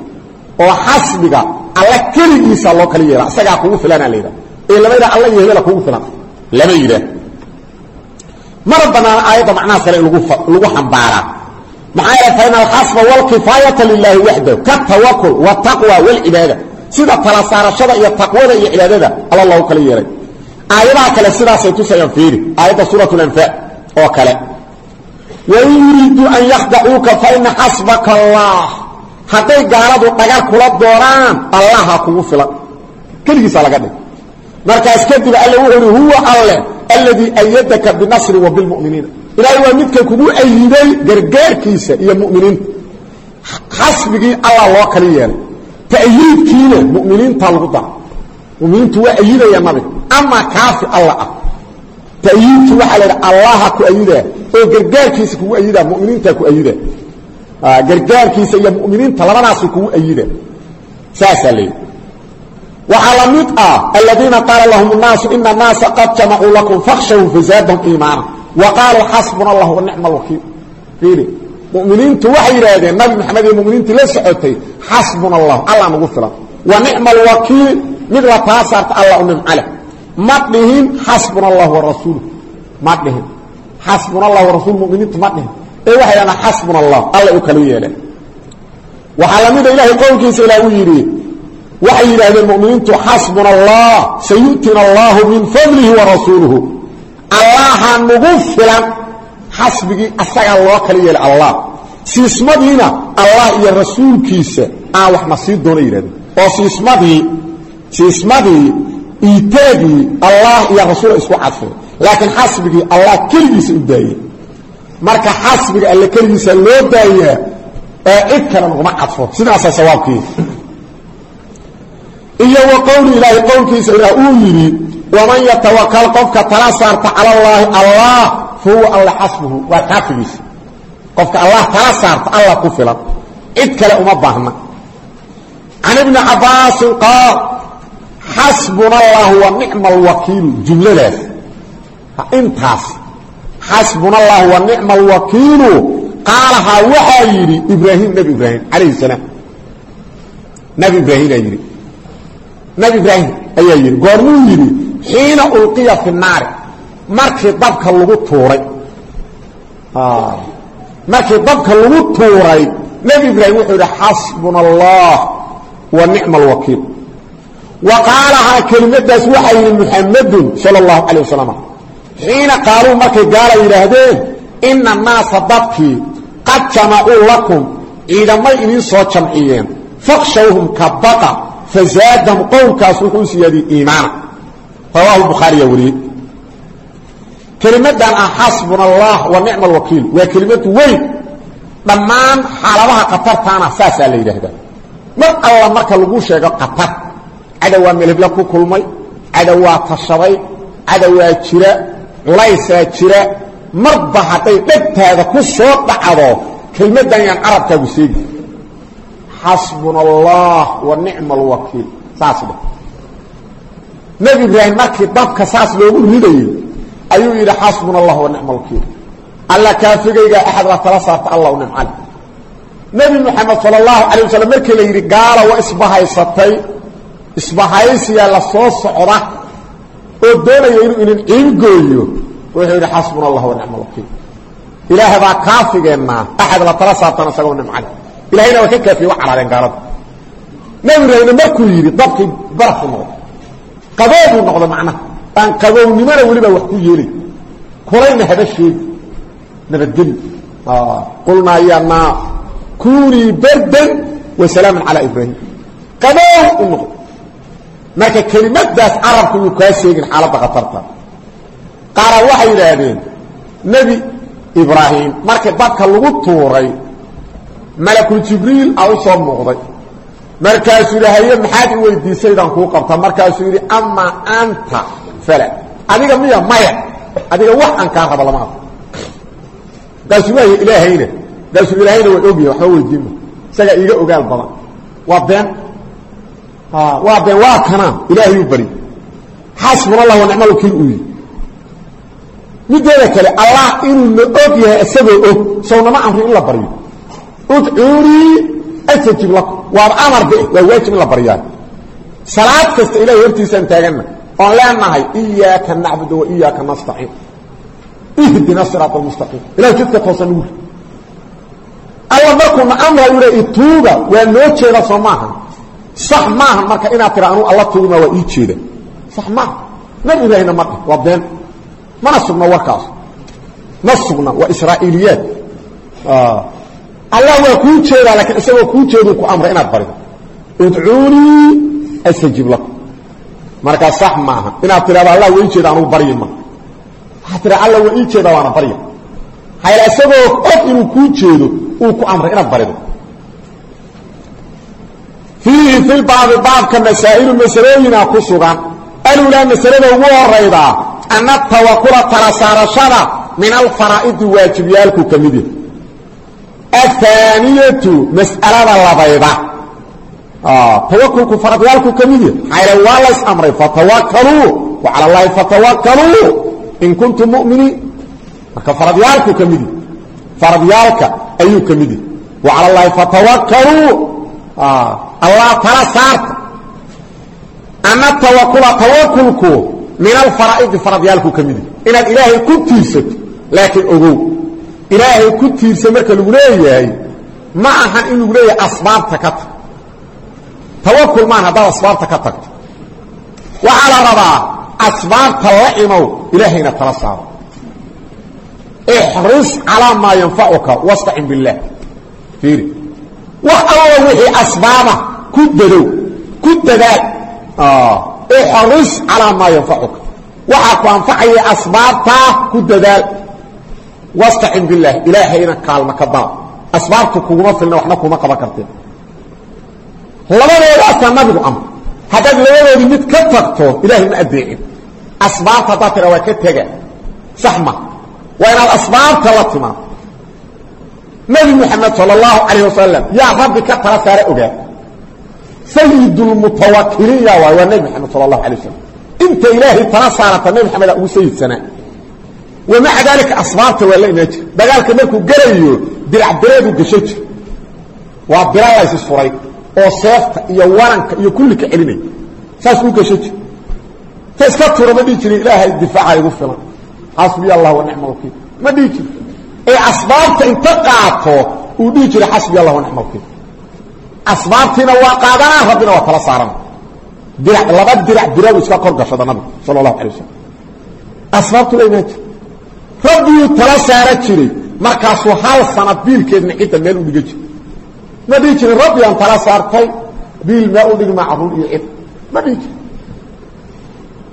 Speaker 1: oo xasbiga alla keligiisa loo kala yeela isagaa kugu filana la yidhah ee lama yidhah alla iyo hebela kugu filan lama yidhaah mana banaana aayadda macnahaas kale in lagu xambaaraa maxaa yeele fa ina alxasba wاlkifaayata lilaahi waxdahu katawakul wاtaqwa wاlcibaada sida tala saarashada iyo taqwada iyo cibaadada alla loogu kala yeelay aayadaha kale sidaasay tusayaan fiiri aayadda suuraة اlanfaal oo kale wain yuriiduu an yakdacuuka faina xasbaka allah hadday gaaladu dhagar kula doonaan allaha kugu filan. Keligiisa laga dhig markaas kadib alle wuxuu uhi huwa alle alladii ayadaka binasri wa bilmuminiina ilaahay waa midka kugu ayiday gargaarkiisa iyo muminiinta xasbigii allah loo kala yeelay. Ta'yiidkiina muminiinta lagu dara muminiintu waa ayidaya nabiga ama kaafi alla ah. Ta'yiidki waxaa la idha allaha ku ayidaa. Oo gargaarkiisa kugu ayidaa muminiinta ku ayida gargaarkiisa iyo muminiinta labadaasay kugu ayida saasaa la yidhi waxaa la mid ah aladiina qaala lahum الnaasu ina الnaasa qad jamacuu lakum fakhshawhum fazaadahum iimaana wa qaaluu xasbuna اllah wanicma اlwakiil fiiri muminiintu waxay yidhaahdeen nabi maxamed iyo muminiintii la socotay xasbuna اllah allah nagu filan wa nicma اlwakiil mid la taa saarta alla u nimcaleh ma dhihin xasbuna اllah warasuuluh ma dhihin xasbuna اllah warasuul muminiintu ma dhihin ee waxay dhahdaan xasbuna اllah alla u kala yeeleen waxaa la mida ilaahay qowlkiisa ilaah uu yidhi waxay yidhaahdeen muminiintu xasbuna allah min fadlihi warasuuluhu allaha nagu filan xasbigii loo kala yeelay allah. Siismadiina allah iyo rasuulkiisa aan waxna sii doona yidhahdeen oo siismadii siismadii iitaagii allah iyo rasuula isku cadfeen laakiin xasbigii allah keligiisa u daayey marka xasbiga alle keligiisa loo daayaa ee cid kale laguma cadfo sidaasaa sawaabkii. Iyo wa qowli ilaahi qowlkiisa ilaah uu yidhi waman yatawakal qofka tala saarta cala allaahi allah fa huwa xasbuhu. Waa kaafigiisa qofka allah tala saarta allah ku filan. Cid kale uma baahna. Can ibni cabaasin qaal xasbuna allahu wa nicma alwakiilu jumladaas. Intaas xasbuna allahu wa nicma alwakiilu qaalahaa waxaa yidhi ibraahim nebi ibraahim calayhi salaam. Nebi ibraahimaa yidhi. Nebi ibraahim ayaa yidhi. Goormuu yidhi xiina ulqiya fi naari markii dabka lagu tuuray. Markii dabka lagu tuuray nebi ibraahim wuxuu yidhi xasbuna allah wa nicma alwakiil wa qaalahaa kelimadaas waxaa yidhi muxamadun sala allahu calay wasalam xiina qaaluu markay gaala yidhaahdeen ina annaasa dadkii qad jamacuu lakum ciidamay idiin soo jamciyeen. Fakshawhum ka baqa fazaadahum qowlkaas wuxuu siyaadiyey iimaana rawaahu bukhaariya wariyey. Kelimadan ah xasbuna allah wa nicma alwakiil waa kelimad weyn. Dhammaan xaaladaha khatartaana saasaa la yidhaahdaa. Mar alla marka lagu sheego khatar cadowaa melebla ku kulmay culaysaa jira marba hadday dhegtaada ku soo dhacdo kelmaddan yaan carabkaagu seegi xasbuna allah wa nicma alwakiil saas dheh nebi ibraahim markii dabka saas loogu ridayey ayuu yidhi xasbuna allah wa nicma alwakiil alla kaafigaygaa axad la tala saarta allah u nimcale nebi moxamed sala allahu calay wasalam markii la yidhi gaala waa isbahaysatay isbahaysiyaa la soo socda oo doonaya inuu inin ciingooyo wuxuu yidhi xasbuna allah wa nicma alwakiil ilaahay baa kaafigeennaa axad la tala saartana isagoo nimcale ilahayna waa ka kaafiye gaalada. Ibraahimna markuu yidhi dabkii barafu noqdo qaboobuu noqdo macnaha aan qabownimona weliba wax ku yeelay. Kulayna haba sheegi. Nabadgeli qulnaa ya naa kunii bardan wa salaaman calaa ibraahim. Qaboow u noqdo marka kelimadaas carabku yuu kaa sheegin xaaladda khatarta. Qaara waxay yidhaahdeen nebi ibraahim markii dadka lagu tuuray malakul jibriil a u soo muuqday. Markaasuu yidhi haye maxaad i weydiisaydaan kuu qabta markaasuu yidhi amaa anta fala. Adiga miya maya adiga wax aan kaa raba lama arko markaasuu waay ilaahayna markaasuu ilaahayna waa ogyahay waxba weydiinma isagaa iiga ogaal badan. Waa been waa been waa kanaa ilaahayuu bari. Xasbuna allah wa nicma wakiil uu yidhi. Mideeda kale allah inuu na og yahay isagoo og. Sownama amri in la baryo udcuunii astajib lakum. Waaba amarde waa waajib in la baryaa salaad kasta ilahay hortiisaan taaganna oon leenahay iyaaka nacbudu wa iyaaka nastaciin. Ihdina siraat almustaqiim. Ilahay jidka toosan nugu alla markuuna amrayu le ituuga waa noo jeeda soo maahan sax maahan marka inaad tira anuu alla tuugma waa ii jeeda. Sax maaha. Nabi ilaahina ma dheh waa been. Mana sugna warkaas. Ma sugna waa israa'iiliyaad. Allah waa kuu jeedaa laakiin isagoo kuu jeeduu ku amray inaad barido udcuunii astajib lakum. Markaa sax maaha. Inaad tidhahdo allah waa ii jeeda anugu baryi ma. Waxaad tidhahda alla waa ii jeeda waana barya hayla isagoo og inuu kuu jeedo uu ku amray inaad barido fiihi fi baabi baabka masaa'ilu masalooyinaa ku sugan. Alulaa masalada ugu horaydaa ana tawakula tala saarashada min alfaraa'idi waajibyaalku ka mid yahay. Ahaaniyatu mas'alada labayda. Tawakulku faradyaalku ka mid yahy maxaa waa lays amray fatawakaluu wa cala llaahi fatawakaluu in kuntum muminiin. Marka faradyaalku ka mid yahy faradyaalka ayuu ka mid yahy wa cala llaahi fatawakaluu allah tala saarta. Ana tawakula tawakulku min alfaraa'idi faradyaalku ka mid yahy inaad ilaahay ku tiirsato laakiin ogow. Ilaahay ku tiirsa marka lagu leeyahay ma ahan in leeyahay asbaabta ka tag. Tawakul maan haddaad asbaabta ka tagto. Waxaa la rabaa asbaabta la imow ilaahayna tala saaro. Ixris calaa maa yanfacuka wastacin biاllaah fiiri. Wax alla wixii ku dadow ku dadaal ixris calaa maa yanfacuka waxaa ku anfacaya asbaabtaa ku dadaal. Wastacin biاllaah ilaahayna kaalma ka dal asbaabtu kuguma filna waxna kuma qaban karteen labadoodaasa nabigu amr. Haddaad labadoodii mid ka tagto ilaahay ma adeecin asbaabta haddaad tira waa ka tega. Sax ma waa inaad asbaabta la timaado. Nebi moxamed sal اllahu calayh wasalam yaa rabbi ka tala saara ogaa sayidulmutawakiliin yaa waay waa nebi moxamed sal اlahu alay wasalam inta ilaahay tala saarata nebi maxameda ugu sayidsanaa wamaca daalika asbaabta waa la imaan jira dagaalka markuu gelayo diracdireedu gasho jir waa bira laysi suray oo seefta iyo waranka iyo kulli ka celinaya. Saas uu gasho jir ta iska tura ma dhihi jirin ilaahay difaaca igu filan. Xasbiya allah wa nicma alwakiil ma dhihi jiri ee asbaabta inta qaato uu dhihi jiray xasbiya allah wa nicma alwakiil asbaabtiina waa qaadanaa rabbina waa tala saarana dirac laba dirac diradu iska kor gashada nabigu sala allahu alay wasalam asbaabtu la jir rabbiyuu tala saara jiray markaasuu hal sana biilkeedna cidda meel u dhiga jira ma dhihi jirin rabbi aan tala saartay biil maa u dhigmaa carruur iyo cid. Ma dhihi jirin.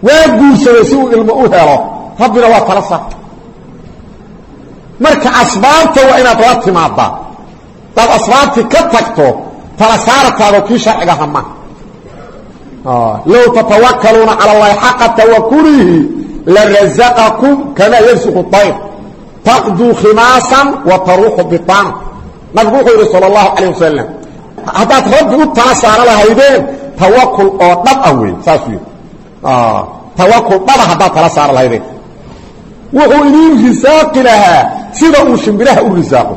Speaker 1: Waa guursaday si uu ilmo u helo rabbina waa tala saartay marka asbaabta waa inaad la timaadaa. Daad asbaabtii ka tagto tala saarataado kii sharciga hama. Low tatawakaluuna cala allahi xaqa tawakulihi larazaqakum kamaa yarsuqu ayr taqduu khimaasan wa taruuxu biطaana nabigu wuxuu yidhi sal اllahu calayh wasalam haddaad rabbi u tala saaro lahaydeen tawakul oo dhab ah wey saasuu yidhi. Tawakul dhaba haddaad tala saaro lahaydeen. Wuxuu idiin risaaqi lahaa sida uu shimbiraha u risaaqo.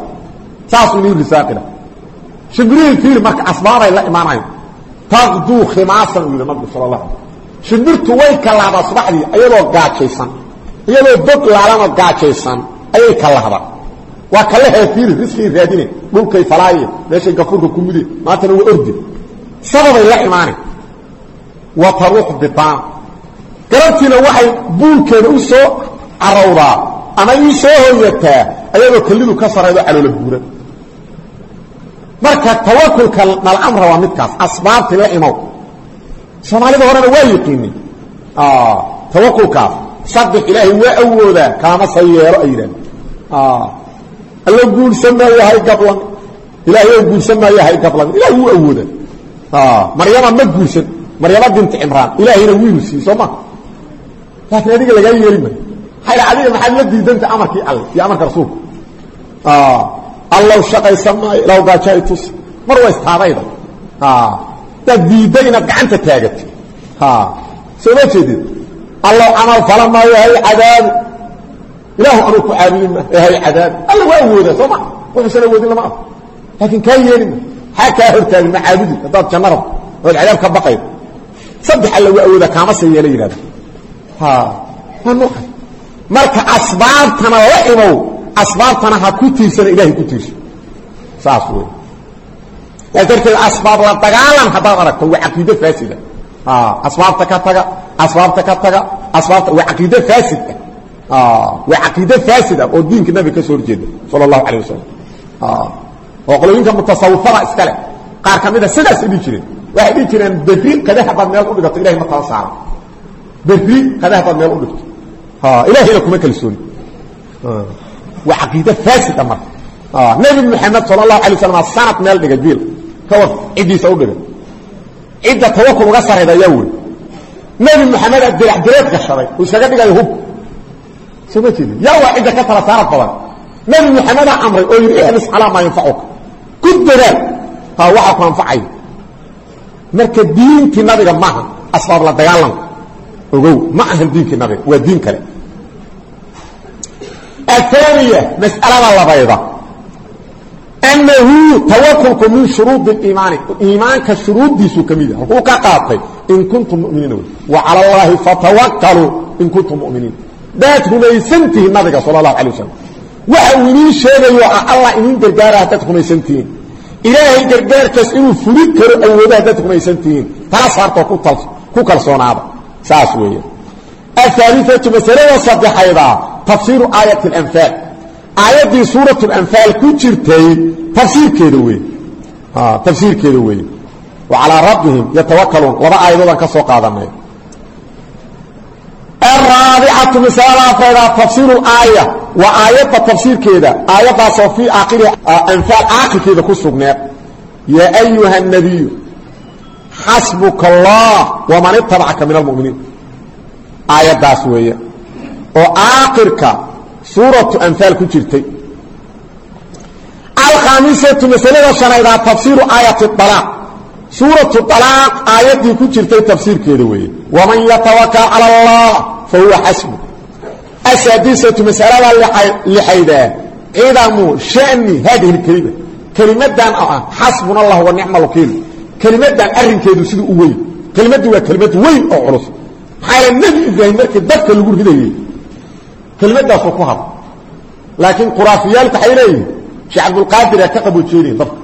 Speaker 1: Saasuu idiin risaaqi lahaa shimbirihii fiiri marka asbaabay la imaanayo. Taqduu khimaasan uu yidhi nabigu sal alay shimbirtu way kalahdaa subaxdii iyadoo gaajaysan iyadoo dog laalanoo gaajaysan ayay kalahdaa waa kalahee fiiri risqii raadine dhulkay falaaye meeshay gafurka ku mude maantana waa orde sababay la imaanay. Wa taruux bitaan garabtiina waxay buulkeeda u soo carowdaa ama ii soo hoyataa ayadoo kelidu ka saraydo caloola buura marka tawakulka nalamra waa midkaas asbaabtii la imow. Soomaalida horena waa yiqiinin tawakulkaas saddex ilaahay waa awoodaa kaamase yeelo ay yidhahdeen alla guursan maayahay gablan. Ilaahay oo guursan maayahay gablan. Ilaah wuu awoodaa maryama ma guursan maryama binti cimraan ilaahayna wiilu sii soo ma? Laakiin adiga lagaa yeeli maayo adiga maxaad la diidanta amarkii alle iyo amarka rasuulka allow shaqaysan maayo ilaw gaajay tus mar waa istaadayda daad diidda inaad gacanta taagato soo ma jeedid allow camal fala maayo hay cadaabi ilaahu anuu ku caabudin ma hay cadaabi alla waa awoodaa soo ma? Wuxuusan awoodin lama arko. Laakiin kaa yeelin maxaa kaa hortaagin ma caabudi. Haddaad janno rabto ood cadaab ka baqaydo saddex alla waa awoodaa kaamase yeela yidhahda waa nuuca marka asbaabtana la imow asbaabtana ha ku tiirsana ilahay ku tiirso saas wey saas darteed asbaab la dagaalan haddaad aragto waa caqiide faasida. Asbaabta ka taga asbaabta ka taga asbaabta waa caqiide faasid ah. Waa caqiide faasid ah oo diinka nabiga ka soo horjeeda sala allahu calayh wasalam oo qolooyinka mutasawifada iska leh qaar ka mida sidaas dhihi jireen. Waxay dhihi jireen berri qade haddaad meel u dhigato ilahay ma tala saara berri qade haddaad meel u dhigto. Ilahayna kuma kalsooni waa caqiide faasida marka nebi moxamed sala allahu alay waslam sanad meel dhigay biil ka war ciddiisa u dhigay. Cidda tawakul uga sarayda ayaa wey nebi moxameda diracdireed gashaday uu iskaga dhigayo hub. Soo ma jeedin yaa waa cidda ka tala saarad badan. Nebi moxamedaa amray oo yidhi ixris calaa maa yanfacuka ku dadaal. Ha waxaa ku anfacayo marka diintii nabiga maaha asbaab la dagaalanka. Ogow ma ahan diinkii nabiga. Waa diin kale ahaaniya mas'alada labayda annahu tawakulku min shuruudi iimaani iimaanka shuruuddiisuu ka mid halkuu ka qaatay in kuntum muminiina wa cala allaahi fatawakkaluu in kuntum muminiin daad rumaysantihiin nabiga sala allahu alay wasalam waxa uu idiin sheegayo ah allah idiin gargaara haddaad rumaysantihiin ilaahay gargaarkaas inuu fuli karo awoodo haddaad rumaysantihiin tala saartoo ku kalsoonaada saas weeye ahaaliatu masalada saddexayda tafsiiru aayat alanfaal. Aayaddii suurat alanfaal ku jirtay tafsiirkeeda wey tafsiirkeeda weeye wa calaa rabbihim yatawakaluun laba aayadoodaan ka soo qaadanay araabicatu masalada afrayda tafsiiru aaya. Waa aayadda tafsiirkeeda. Aayaddaasoo fii aakhiri anfaal aakhirkeeda ku sugneed yaa ayuha nabiyu xasbuka allah waman itabacaka min almuminiin. Aayaddaas weeye oo aakhirka suuratu anfaal ku jirtay. Alkhaamisatu masalada shanaydaa tafsiiru aayati alaaq suuratu alaaq aayaddii ku jirtay tafsiirkeeda weeye. Waman yatawakal cala allah fa huwa xasbu. Asaadisatu masalada lixaydaa cidamu shani haadihi lkelima kelimadan oo ah allah wa nicma lwakiil kelimadan arrinkeedu siduu u weyn. Waa kelimad weyn oo culus. Maxaa yal nebi markii dadka lagu ridayey kelimadaasuu ku hadla laakiin quraafiyaalku waxay leeyihiin sheekh cabdulqaadir ka qaboojeynaya dadka.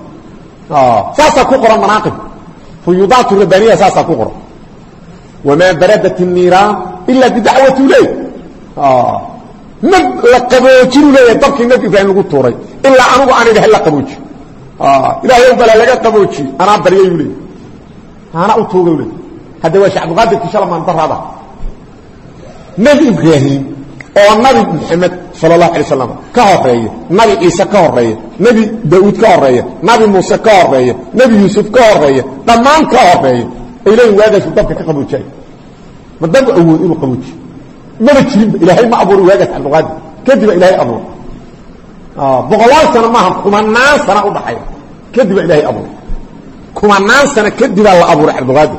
Speaker 1: Saasaa ku qoran manaaqib. Fuyudaat rabaniya saasaa ku qoran. Wamaa baradat الniiraan ila bidacwat ley ma la qaboojinu leeyahay dabkii nebi ibraahim lagu tuuray ilaa anugu aan idhaha la qabooji ilahay ow bala laga qabooji anaa baryayuu leey. Ana u tuuga le hadda waa shee cabdilqaadirkii shala daraada nebi ibraahim oo nabi maxamed sal اlahu alay slam ka horreeya nabi ciise ka horreeya nebi daauud ka horreeya nabi muuse ka horreeya nebi yuusuf ka horreeya dhammaan ka horreeya ay leeyihiin waagaasu dabka ka qaboojay ma dab awood inuu qaboojiyo? Maba jirinba ilaahay ma abuuri waagaas cabdilqaadir kadiba ilaahay abuur boqolaal sano maaha kumanaan sana udhaxaya kadiba ilaahay abuur kumanaan sano kadibaa la abuuray cabdilqaadir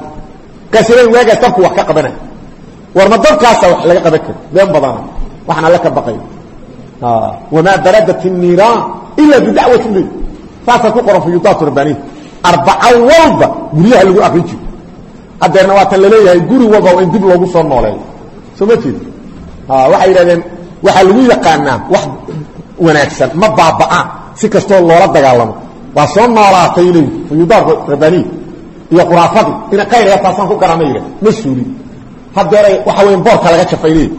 Speaker 1: markaas leeyihiin waagaas dabku wax ka qabanaya war ma dabkaasa wax laga qaban karo? Been badana waxaan alle ka baqay. Wamaa baradat الniiraan ila bidacwati ley saasaa ku qoran fuyudaat rabaniya arbaco walba guryaha lagu akrin jiro hadeerna waatan la leeyahay guri walba waa in dib loogu soo nooleeyo. Soo ma jeed waxay yidhahdeen waxaa lagu yaqaanaa wax wanaagsan ma baaba'aan si kastoo loola dagaalamo. Waa soo noolaatay leyi fuyudaat rabaniya iyo khuraafadii. Ina qayraya taasaan ku garana yidha ma suulin. Hadeeray waxa weya boorka laga jafay leey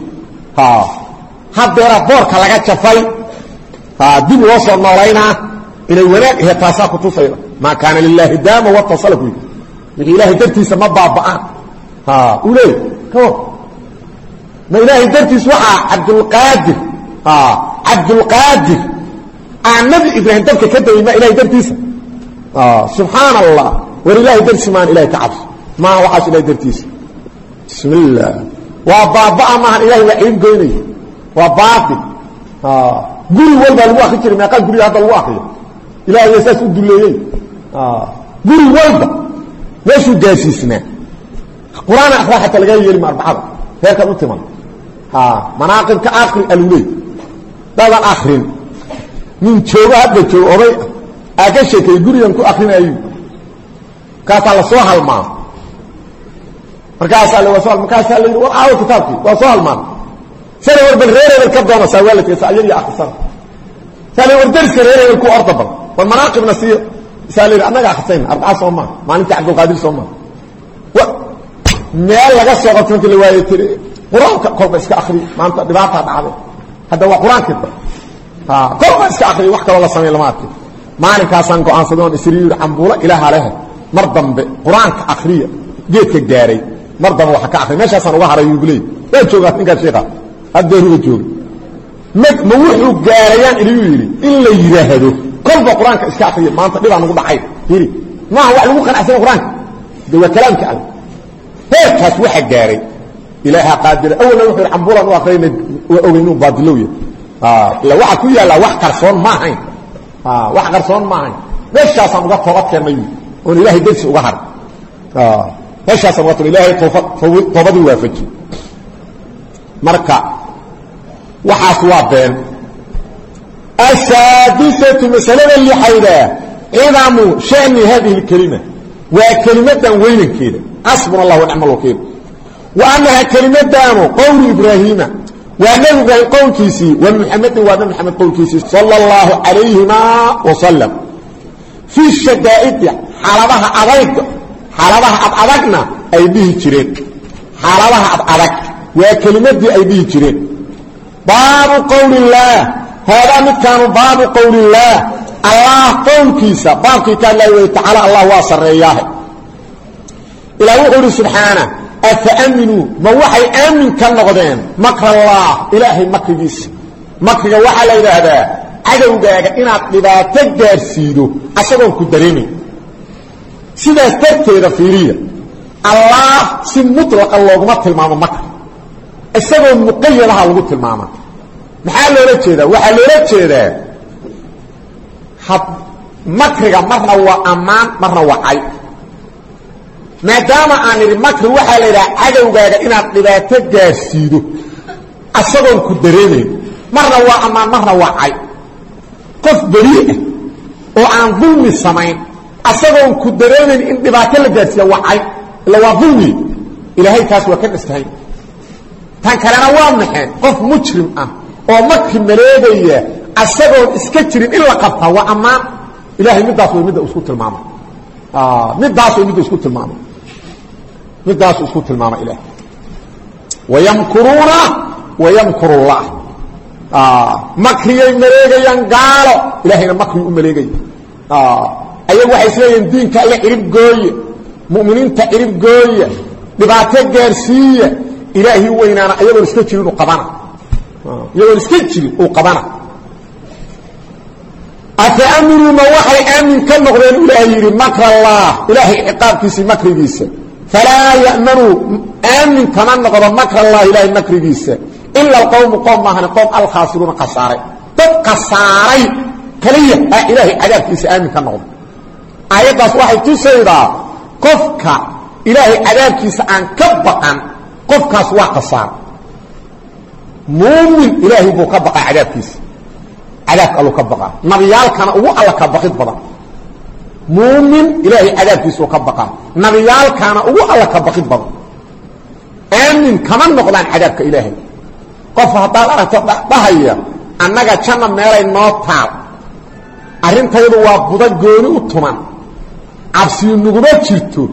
Speaker 1: hadeera boorka laga jafay dib loo soo noolaynaa inay wanaag ahe taasaa kutusayda maa kaana lilaahi daama watasala wixii ilaahay dartiisa ma baaba'aan. U leey ka war ma ilaahay dartiis waxaa cabdulqaadir cabdulqaadir aan nabi ibraahim dabka ka dayay ma ilahay dartiisa. Subxaan allah war ilahay dartiis maan ilahay ka cabso maaha waxaas ilahay dartiisa bism illah waa baabaa maaha ilahay waa ciin goynaya waa baail guri walbaa lagu akri jiray meeqaa guriga hadda lagu akriyo ilahay saas u duleeyey. Guri walba meeshuu gaasiisnaa. Quraan akraa xataa lagaa yeeli ma arbacada reerkaad u timan. Manaaqibka akri aluley dadan akrin nin joogo hadda joogo oday aa ka sheekeeyey gurigan ku akrinayu kaasaa la soo halmaa markaasaa l markaasaa la yidhi war aawo kitaabkii. Waa soo halmaan sana war bal reer hebel ka doona saa waalidkiisa ayagii akrisana saa la war dariska reer hebel ku orda bal. War manaaqibna siiyo. Saa la yidhi annaga akrisayna arbaca soo maa maalintii cabdilqaadir soo maa meel laga soo qabto markii la waaye tiri qur'aanka kolba iska akri maanta dhibaataa dhacday. Hadda waa qur'aankiiba kolba iska akri wax kaloo la samay lama arkin. Maalinkaasaan go'aansaday oon isri yidhi cambuulo ilaaha lehe. Mar dambe qur'aanka akriya geedka gaaray. Mar dambe waa ka akriya meeshaasaan uga haray yubley waa joogaa ninkaa sheika haddeeruga jooga ma wuxuu gaarayaan inuu yidhi in la yidhaahdo kolba qur'aanka iska akriya maanta dhibaa nagu dhacay. Yidhi maaha wax lagu qanacsanya qur'aanka. De waa kalaamka alle heerkaas waxa gaaray. Ilaaha qaadira awalna wuxuu yidhi cambuulan u akriyayna waa ogey inuu baadilowya ila waxa ku yaallaa wax qarsoon ma ahayn. Wax qarsoon ma ahayn. Meeshaasaan uga toobad keennay oon ilaahay darsi uga haray meeshaasa waa ilaahay toobadii waafaji marka waxaas waa been. Asaadisatu masalada lixayda cidamu shani haadihi اlkelima waa kelimadan weynankeeda. Asbuna allah nicma alwakiil wa anaha kelimadaanu qowlu ibraahiima waa nebi ibraahim qowlkiisii wa muxamedin waa nebi maxamed qowlkiisii sala اllahu calayhima wasalam fi shadaa'idi xaaladaha adayga xaaladaha ad adagna ay dhihi jireen. Xaaladaha ad adag waa kelimadii ay dhihi jireen baabu qowli اllaah haadaa midkaanu baabu qowli اllaah allah qowlkiisa baabkii ka hadlay wey tacaala allah waa sarreeyaahe. Ilaah wuxuu uhi subxaana afaaminuu ma waxay aamin ka noqdeen? Makrallaah ilaahay makrigiisa. Makriga waxaa la yidhaahdaa cadowgaaga inaad dhibaato gaarsiido asagoon ku dareemayn sidaas darteeda fiiriya allah si mutlaqa looguma tilmaamo makr isagoo muqayadaha lagu tilmaama maxaa loola jeedaa? Waxaa loola jeedaa makriga marna waa ammaan marna waa cay. Maadaama aan idhi makri waxaa la yidhaha cadowgaaga inaad dhibaato gaarsiido asagoon ku dareemayn. Marna waa ammaan marna waa cay. Qof beri ah oo aan dulmi samayn asagoon ku dareemayn in dhibaato la gaarsiiya waa cay. Illa waa dulmi. Ilaahay taas waa ka dhistahay. Tan kalena waa maxay? Qof mujrim ah oo makri maleegaya asagoon iska jirin in la qabtaa waa ammaan. Ilahay midaas way midda isku tilmaamay. Midaas way midda isku tilmaamay. Midaasu isku tilmaamay ilahay wayamkuruuna wayamkuru llah makriyay maleegayaan gaalo. Ilahayna makriyu u maleegaya ayagu waxay isleeyihiin diinka alle cirib gooye mu'miniinta cirib gooya dhibaato gaarsiiya ilaahii weynaana ayagoon iska jirin uu qabana iyagoon iska jirin uu qabana. Afaaminuu ma waxay aamin ka noqdeen ilaahay yidhi makr allah ilaahay ciqaabkiisii makrigiisa. Falaa ya'manuu aamin kama noqdo makr allah ilaahay makrigiisa. Ila alqowmu qowm maahane qowm alkhaasiruuna khasaaray. Dad khasaaray kaliya. Aa ilaahay cadaabkiisa aamin ka noqdo. Aayaddaas waxay tusaydaa qofka ilaahay cadaabkiisa aan ka baqan qofkaas waa khasaar muumin ilaahay buu ka baqaa cadaabkiisa cadaabka alluu ka baqaa. Nabiyaalkana ugu alla ka baqid badan. Muumin ilaahay cadaabkiisuu ka baqaa. Nabiyaalkaana ugu alla ka baqid badan. Aamin kama noqdaan cadaabka ilaahay. Qof haddaad aragto dhahaya annaga janna meelay noo taal. Arrintaydu waa buda gooni u tuman. Cabsiyu jirto.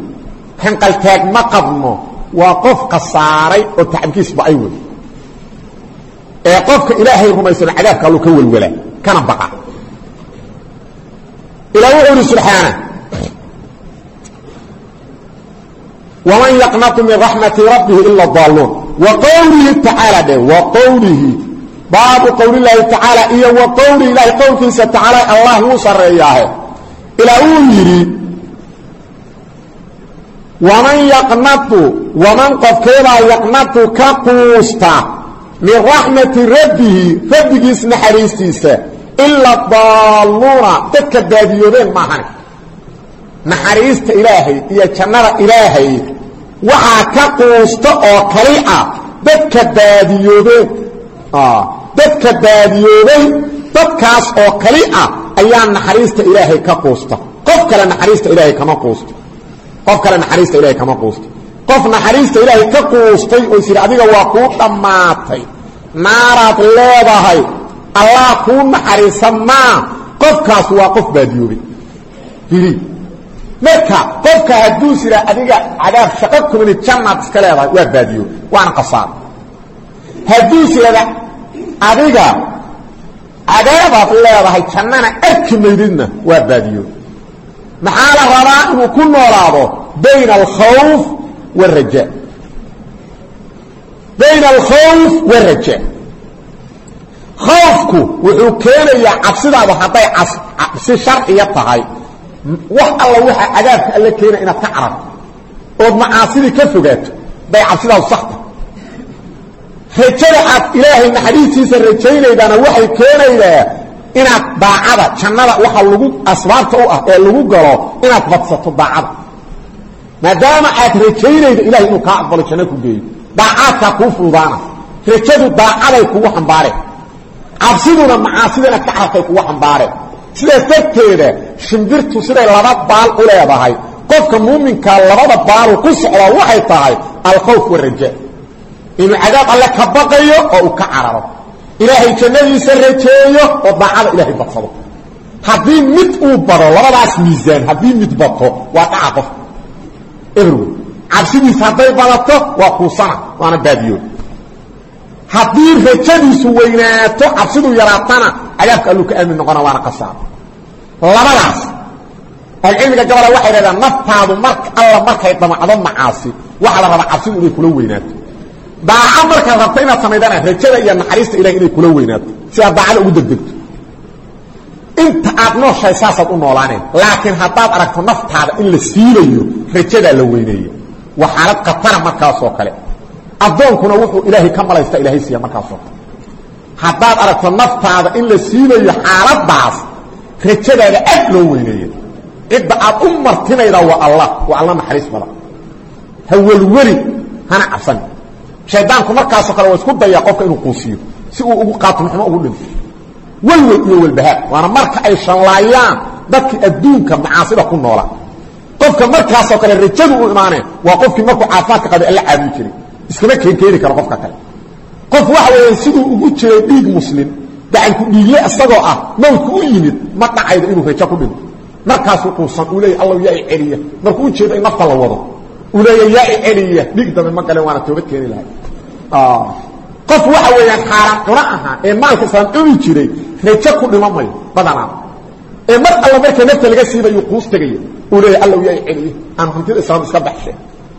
Speaker 1: Hanqaltaag ma qabno. Waa qof khasaaray oo tacabkiis ba'ay wey ee qofka ilaahay rumaysano cadaabka alluu ka welwala kana baqa. Ilaa wuxuu ihi subxaana waman yaqnatu min raxmati rabbihi ila daaluun wa qowlihi tacaala dhe wa qowlihi baabu qowlilaahi tacaala iyo wa qowlihi ilaahay qowlkiisa tacaala allah wuu sarreeyaahe. Ilaa uu yidhi waman yaqnatu waman qofkeedaa yaqnatu ka quusta min raxmati rabbihi rabbigiis naxariistiisa ila daalluuna dadka baadiyoobeen maahane naxariista ilaahay iyo jannada ilaahay waxaa ka quusta oo kali ah dadka baadiyoobeen dadka baadiyoobay dadkaas oo kali ah ayaa naxariista ilaahay ka quusta qof kale naxariista ilaahay kama quusto qof kale naxariista ilaahay kama quusto qof naxariista ilaahay ka quustay oo yidhi adiga waa kuu dhammaatay. Naaraad leedahay. Allah kuu naxariisan maa qofkaas waa qof baadiyoobay iri marka qofka hadduu sira adiga cadaab shaqo kumini jannaad iska leedahay waa baadiyo waana qasaar hadduu sirada adiga cadaabaad leedahay jannana arki maydidna waa baadiyo maxaa la rabaa inuu ku noolaado bayna alkhawf wاraja bayna alkhawf wاraja khawfku wuxuu keenayaa cabsidaadu hadday cabsi sharciya tahay. Wax alla waxa cadaabka alla keena inaad ka cararto ood macaasidii ka fogaato bay cabsidaadu saxta rajada aad ilaahay naxariistiisa rajaynaydaana waxay keenaydaa inaad daacada jannada waxa lagu asbaabta u ah ee lagu galo inaad badsato daacada maadaama aad rajaynaydo ilahay inuu kaa aqbalo janno ku geeyo daacaadkaa kuu fuudaana rajadu daacaday kugu xambaareen cabsiduna macaasida inaad ka carabtay kugu xambaareen sidaas darteeda shimbirtu siday laba baal u leedahay. Qofka muuminkaa labada baalu ku socdaa waxay tahay alkhawf waraja inuu cadaab alle ka baqayo oo uu ka cararo. Ilaahay jannadiisa rajeeyo oo daacada ilaahay badsado haddii mid uu bado everway cabsidiisa hadday badato waa kuusana waana baadiyood haddii rajadiisu weynaato cabsidu yaraatana cadaabka alluu ka aamin noqona waana qasaaro labadaas ahlucilmiga gabola waxay dhahdaan naftaadu mar alla markay damacdo macaasi waxaa la rabaa cabsidu inay kula weynaato. Daaco markaad rabto inaad samaydana rajada iyo naxariista ilahay inay kula weynaato si aad daacada inta aad nooshahay saasaad u noolaaneen laakiin haddaad aragto naftaada in la siilayo rajadaa la weyneeyo. Waa xaalad khatara markaasoo kale. Addoonkuna wuxuu ilaahay ka malaysta ilahay siiya markaasoo kale. Haddaad aragto naftaada in la siilayo xaaladaas rajadaada aad loo weyneeya cidda aad u martinaydaa waa allah waa alla naxariis badan. Ha welweli hana cabsan. Shaydaanku markaasoo kale waa isku dayaa qofka inuu quusiyo si uu ugu qaatumxumo ugu dhinto welwel iyo welbahaar waana marka ay shanlaayaan dadkii adduunka macaasida ku noolaa qofka markaasoo kale rajadu u imaaneen waa qofkii markuu caafimaadka qabay alla caabudi jiray. Iskama keenkeeni karo qofka kale. Qof waxa weeyaan siduu ugu jiray dhiig muslim gacanku dhiigle isagoo ah mawdku u yimid ma dhacaydo inuu rajo ku dhinto markaasuu quusan uu leeya alla yaa i markuu u jeedo in nafta la wado. Uu leeya yaa i dhiig dambe ma galeen waana toobad keeni lahay qof waxa weeyaan xaaraan cuno ahaa ee maalka islaan cuni jiray rajo ku dhima mayo badanaa ee mar alla marka nafta laga siibayu quus tegaya uu leeya alla yaa i celiya aan hantida islaam iska baxshe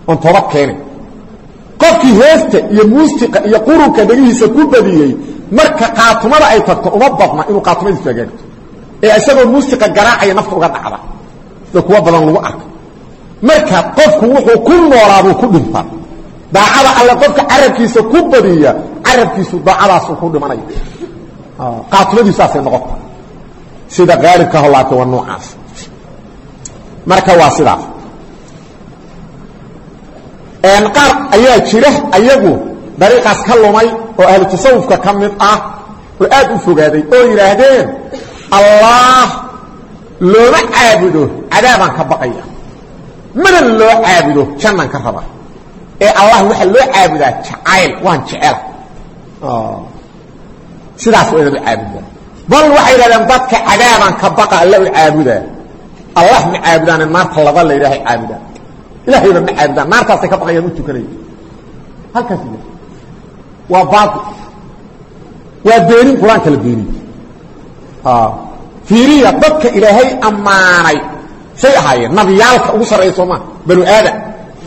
Speaker 1: oon toobad keenin qofkii heesta iyo muusiqa iyo qurunka dhegihiisa ku badiyey marka qaatumada ay tagto uma badna inuu qaatumadiisu hagaagto ee isagoo muusiqa garaacaya nafta uga dhacda. Sida kuwa badan lagu arko. Marka qofku wuxuu ku noolaabuu ku dhintaa daacada alle qofka carabkiisa ku badiya carabkiisu daacadaasu ku dhimanaya qaatumadiisaasay noqota sida aalibka holaata waa noocaas. Marka waa sidaas. Qaar ayaa jira ayagu dariiqaas ka lumay oo ahlu tasawufka ka mid ah oo aad u fogaaday oo yidhaahdeen allah looma caabudo cadaabaan ka baqaya. Mana loo caabudo jannaan ka raba. Ee allah waxaa loo caabudaa jacayl waan jecela sidaas waa inaad bal waxay yidhahdeen dadka cadaabaan ka baqa alla u caabudaa allah ma caabudaane naarta laba la yidhahay caabudaa ilahayba ma caabudaan naartaasay ka baqayaan u tukanaya halkaas waa baai waa beenin qur'aanka la beeniy fiiriya dadka ilaahay ammaanay. Say ahaayeen nabiyaalka ugu sarreeya sooma banu aadam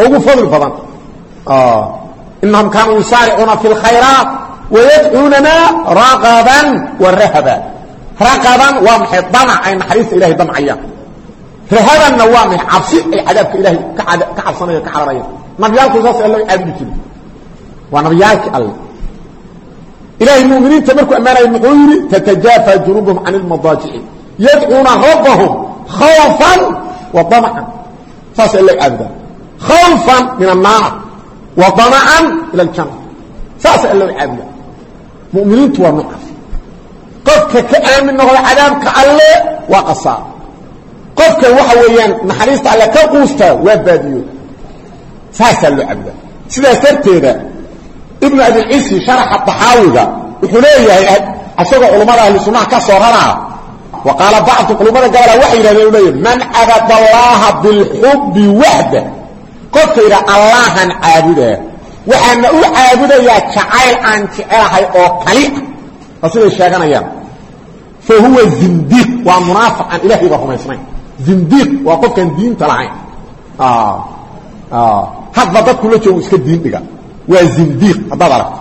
Speaker 1: ugu fadli badan. Inahum kaanuu yusaaricuuna fi اlkhayraat wayadcuunana raqaban wa rahaba raqaban waa maxay damac ay naxariista ilahay damcayaan. rahabanna waa maxay cabsi ay cadaabka ilaahay ka cabsanayan ka cararayaan nabiyaalku saas alla caabudi jiri waa nabiyaalkii alle ilaahay muminiinta markuu ammaanaya muxuu yidhi tatajaafa junuubahum can ilmadaajici yadcuuna rabbahum khawfan wa damacan saasay alla caabudaa khawfan min annaar wa damacan ila aljanna saasay alla muminiintu waa noocaas qofka ka aamin noqda cadaabka alle waa qasaar. Qofka waxa weeyaan naxariista alle ka quustaa waa baadiyo. Saasaa loo caabudaa sidaas darteeda ibnu abilcisi sharaxa taxaawiga wuxuu leeyahay isagoo culummada ahlu sunnaha ka soo raraa wa qaala bacdu culummada gabola waxay yidhahdeen u leeyahy man cabada allaha waxaana u caabudayaa jacayl aan jecelahay oo kali. Ah waa siday sheeganayaan fa huwa zindiiq. Waa munaafiq aan ilahayba rumaysnayn zindiiq waa qofkaan diinta lahayn. Hadba dadku la joogu iska diin dhiga. Waa zindiiq haddaad aragto.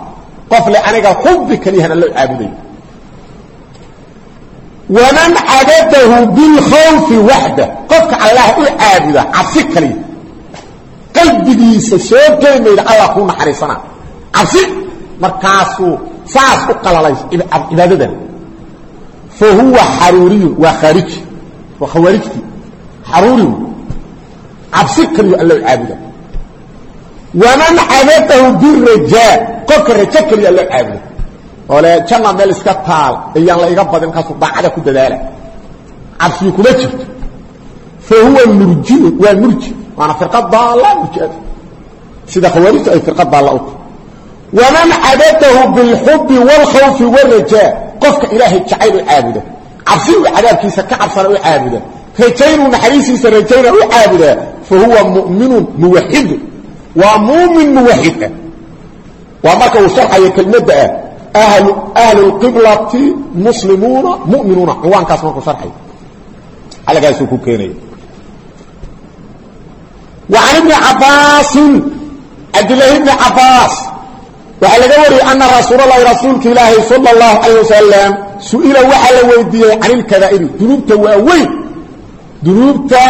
Speaker 1: Qof le aniga xubbi kaliyahana loo caabuday waman cabadahu bilkhawfi waxda qofka allah u caabuda cabsi kaliya qalbigiisa soo geli mayda allah kuu naxariisana. Cabsi markaasuu saas u qalalay cibaadadan fa huwa xaruuriyun waa khaariji waa khawaarijtii xaruuriyu cabsi kaliyo alla caabuda. Waman cabadahu birajaa qofka rajo keliya alla caabuda. Oo le janna meel iska taal ayaan la iga badin markaasu daacada ku dadaala. Cabsiyu kuma jirto. Fa huwa murjiun waa murji waana firqa daalla murjiada sida khawaarijtu ay firqa daalla u tahay waman cabadahu bilxubi wاlkhawfi wاrajaa qofka ilaahay jacayl u caabuda cabsi uu cadaabkiisa ka cabsana u caabuda rajaynuu naxariistiisa rajayna u caabudaa fa huwa mu'minun muwaxidun waa muumin muwaxid ah waa marka uu sharxayo kelmadda ah ahlu ahlu اlqiblati muslimuuna mu'minuuna ciwaankaas markuu sharxayo halkaasuu ku keenaya wa can ibni cabaasin cabdillaahi bni cabaas waxaa laga wariyey ana rasuul اlahi rasuulka ilaahi salى اlahu alيه wasalam su-ila waxaa la weydiiyey can ilkabaa'iri dunuubta waaweyn dunuubta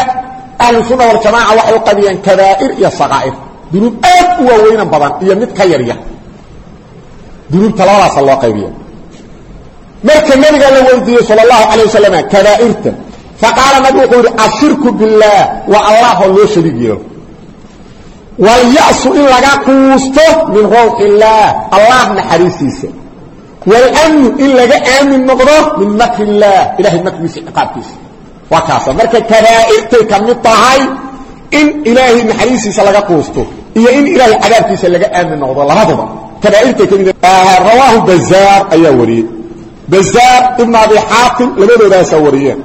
Speaker 1: ahlu sunna waljamaca waxay u qabiyeen kabaa'ir iyo sakaa'ir dunuub aad u waaweynan badan iyo mid ka yarya dunuubta labadaasa loo qaybiya marka nabiga la weydiiyey sal اlahu alيه wasalam kabaa'irta faqaala nabi wuxuu yidhi ashirku billaah waa allahoo loo shariig yeelo walyasu in laga quusto min rawxi illaah allah naxariisiisa walamnu in laga aamin noqdo min makri illaah ilahay makrigiisa ciqaabkiisa. Waa kaasa. Marka kabaa'irtay ka mid tahay in ilaahay naxariisiisa laga quusto iyo in ilaahay cadaabkiisa laga aamin noqdo labadaba. Kabaa'irtay ka mid ah, rawaahu bazaar ayaa wariyey. Bazaar ibn abi xaatim labadoodaasaa wariyeen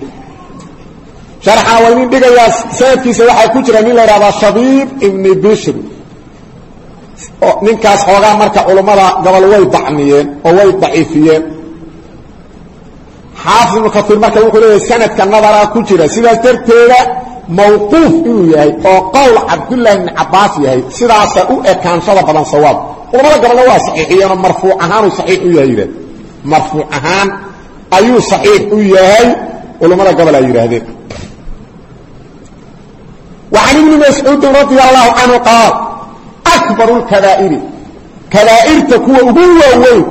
Speaker 1: sharxana waa inin dhigayaa sanadkiisa waxaa ku jira nin la idhahdaa shabiib ibni bishr ninkaas xoogaa marka culummada gobol way dacniyeen oo way daciifiyeen. Xaafid ibnu kaiir marka wuxuu leeyahay sanadka nadaraa ku jira sidaas darteeda mawquuf inuu yahay oo qowl cabdullaahi ibni cabaas yahay sidaasa u ekaanshada badan sawaab. Culamada gabolna waa saxiixiyeenoo marfuuc ahaanuu saxiix u culammada وعن بن مسعوud رضي الله عنه قاaل أكبر الكبائر كباa'رta kuwa ugu waaweyn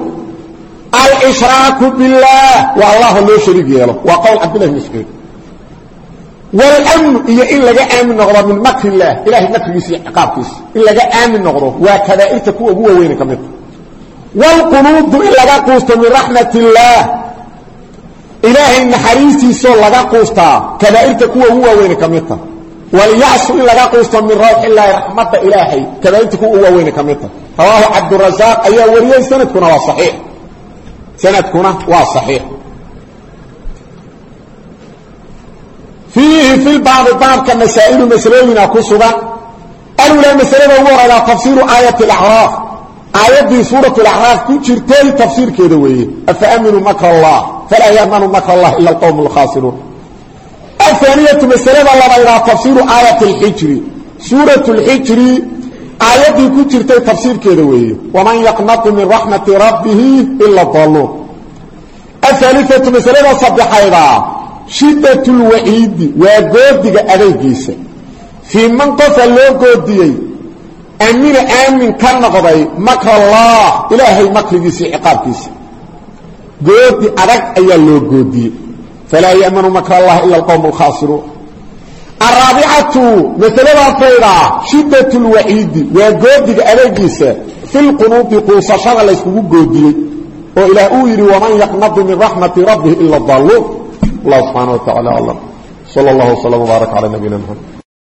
Speaker 1: الإشراaك بالله waa allah loo شhariig yeelo waa qول cabdالله بن مسعوud والأمن iyo in laga aamin noqdo min مkr اللah ilahay mkrigiisa iyo cقاabkiisa in laga aamin noqdo waa كباa'رta kuwa ugu waaweyna ka mida والقنوudu in laga quusto min رaحمaة اللah ilaahay naxariistiisoo laga quustaa كباa'رta kuwa ugu waaweyna ka midta wlyasu in laga quusto min rawx ilaahi raxmada ilaahay tabainta ku u waaweyna ka midta rawaahu cabdurazaaq ayaa wariyey sanadkuna waa saxiix sanadkuna waa saxiix fiihi fi lbaabi baabka masaa'ilu masalooyina ku sugan alulaa masalada ugu horaydaa tafsiiru aayati acraaf aayaddii suurat lacraaf ku jirtay tafsiirkeeda weeye afa aminuu makr allah falaa yaamanu makr allah ila alqowm alkhaasiruun aلثaaniyatu masalada labaydaa tafsiiru aayat اlxijri suuraة اlxijri aayaddii ku jirtay tafsiirkeeda weeye waman yaqnatu min raxmati rabbihi ila daluun aلثaaliثatu masalada saddexaydaa shidaة اlwaciidi waa goodiga adaygiisa fii man qofa loo goodiyey amina aamin ka noqday makr allah ilaahay makrigiisa ciqaabkiisa goodi adag ayaa loo goodiyey falaa yamanu makr allah ila alqowm alkhaasiruun araabicatu masalada afaydaa shidat lwaciidi waa goodiga adeegiisa fi lqunuudi quusashada layskugu goodiyey oo ilaah uu yidhi waman yaqnadu min raxmati rabbihi ila daluun allah subxaana wa tacala aclam sal اllah wslm wbaarak calى nabiyina mxamed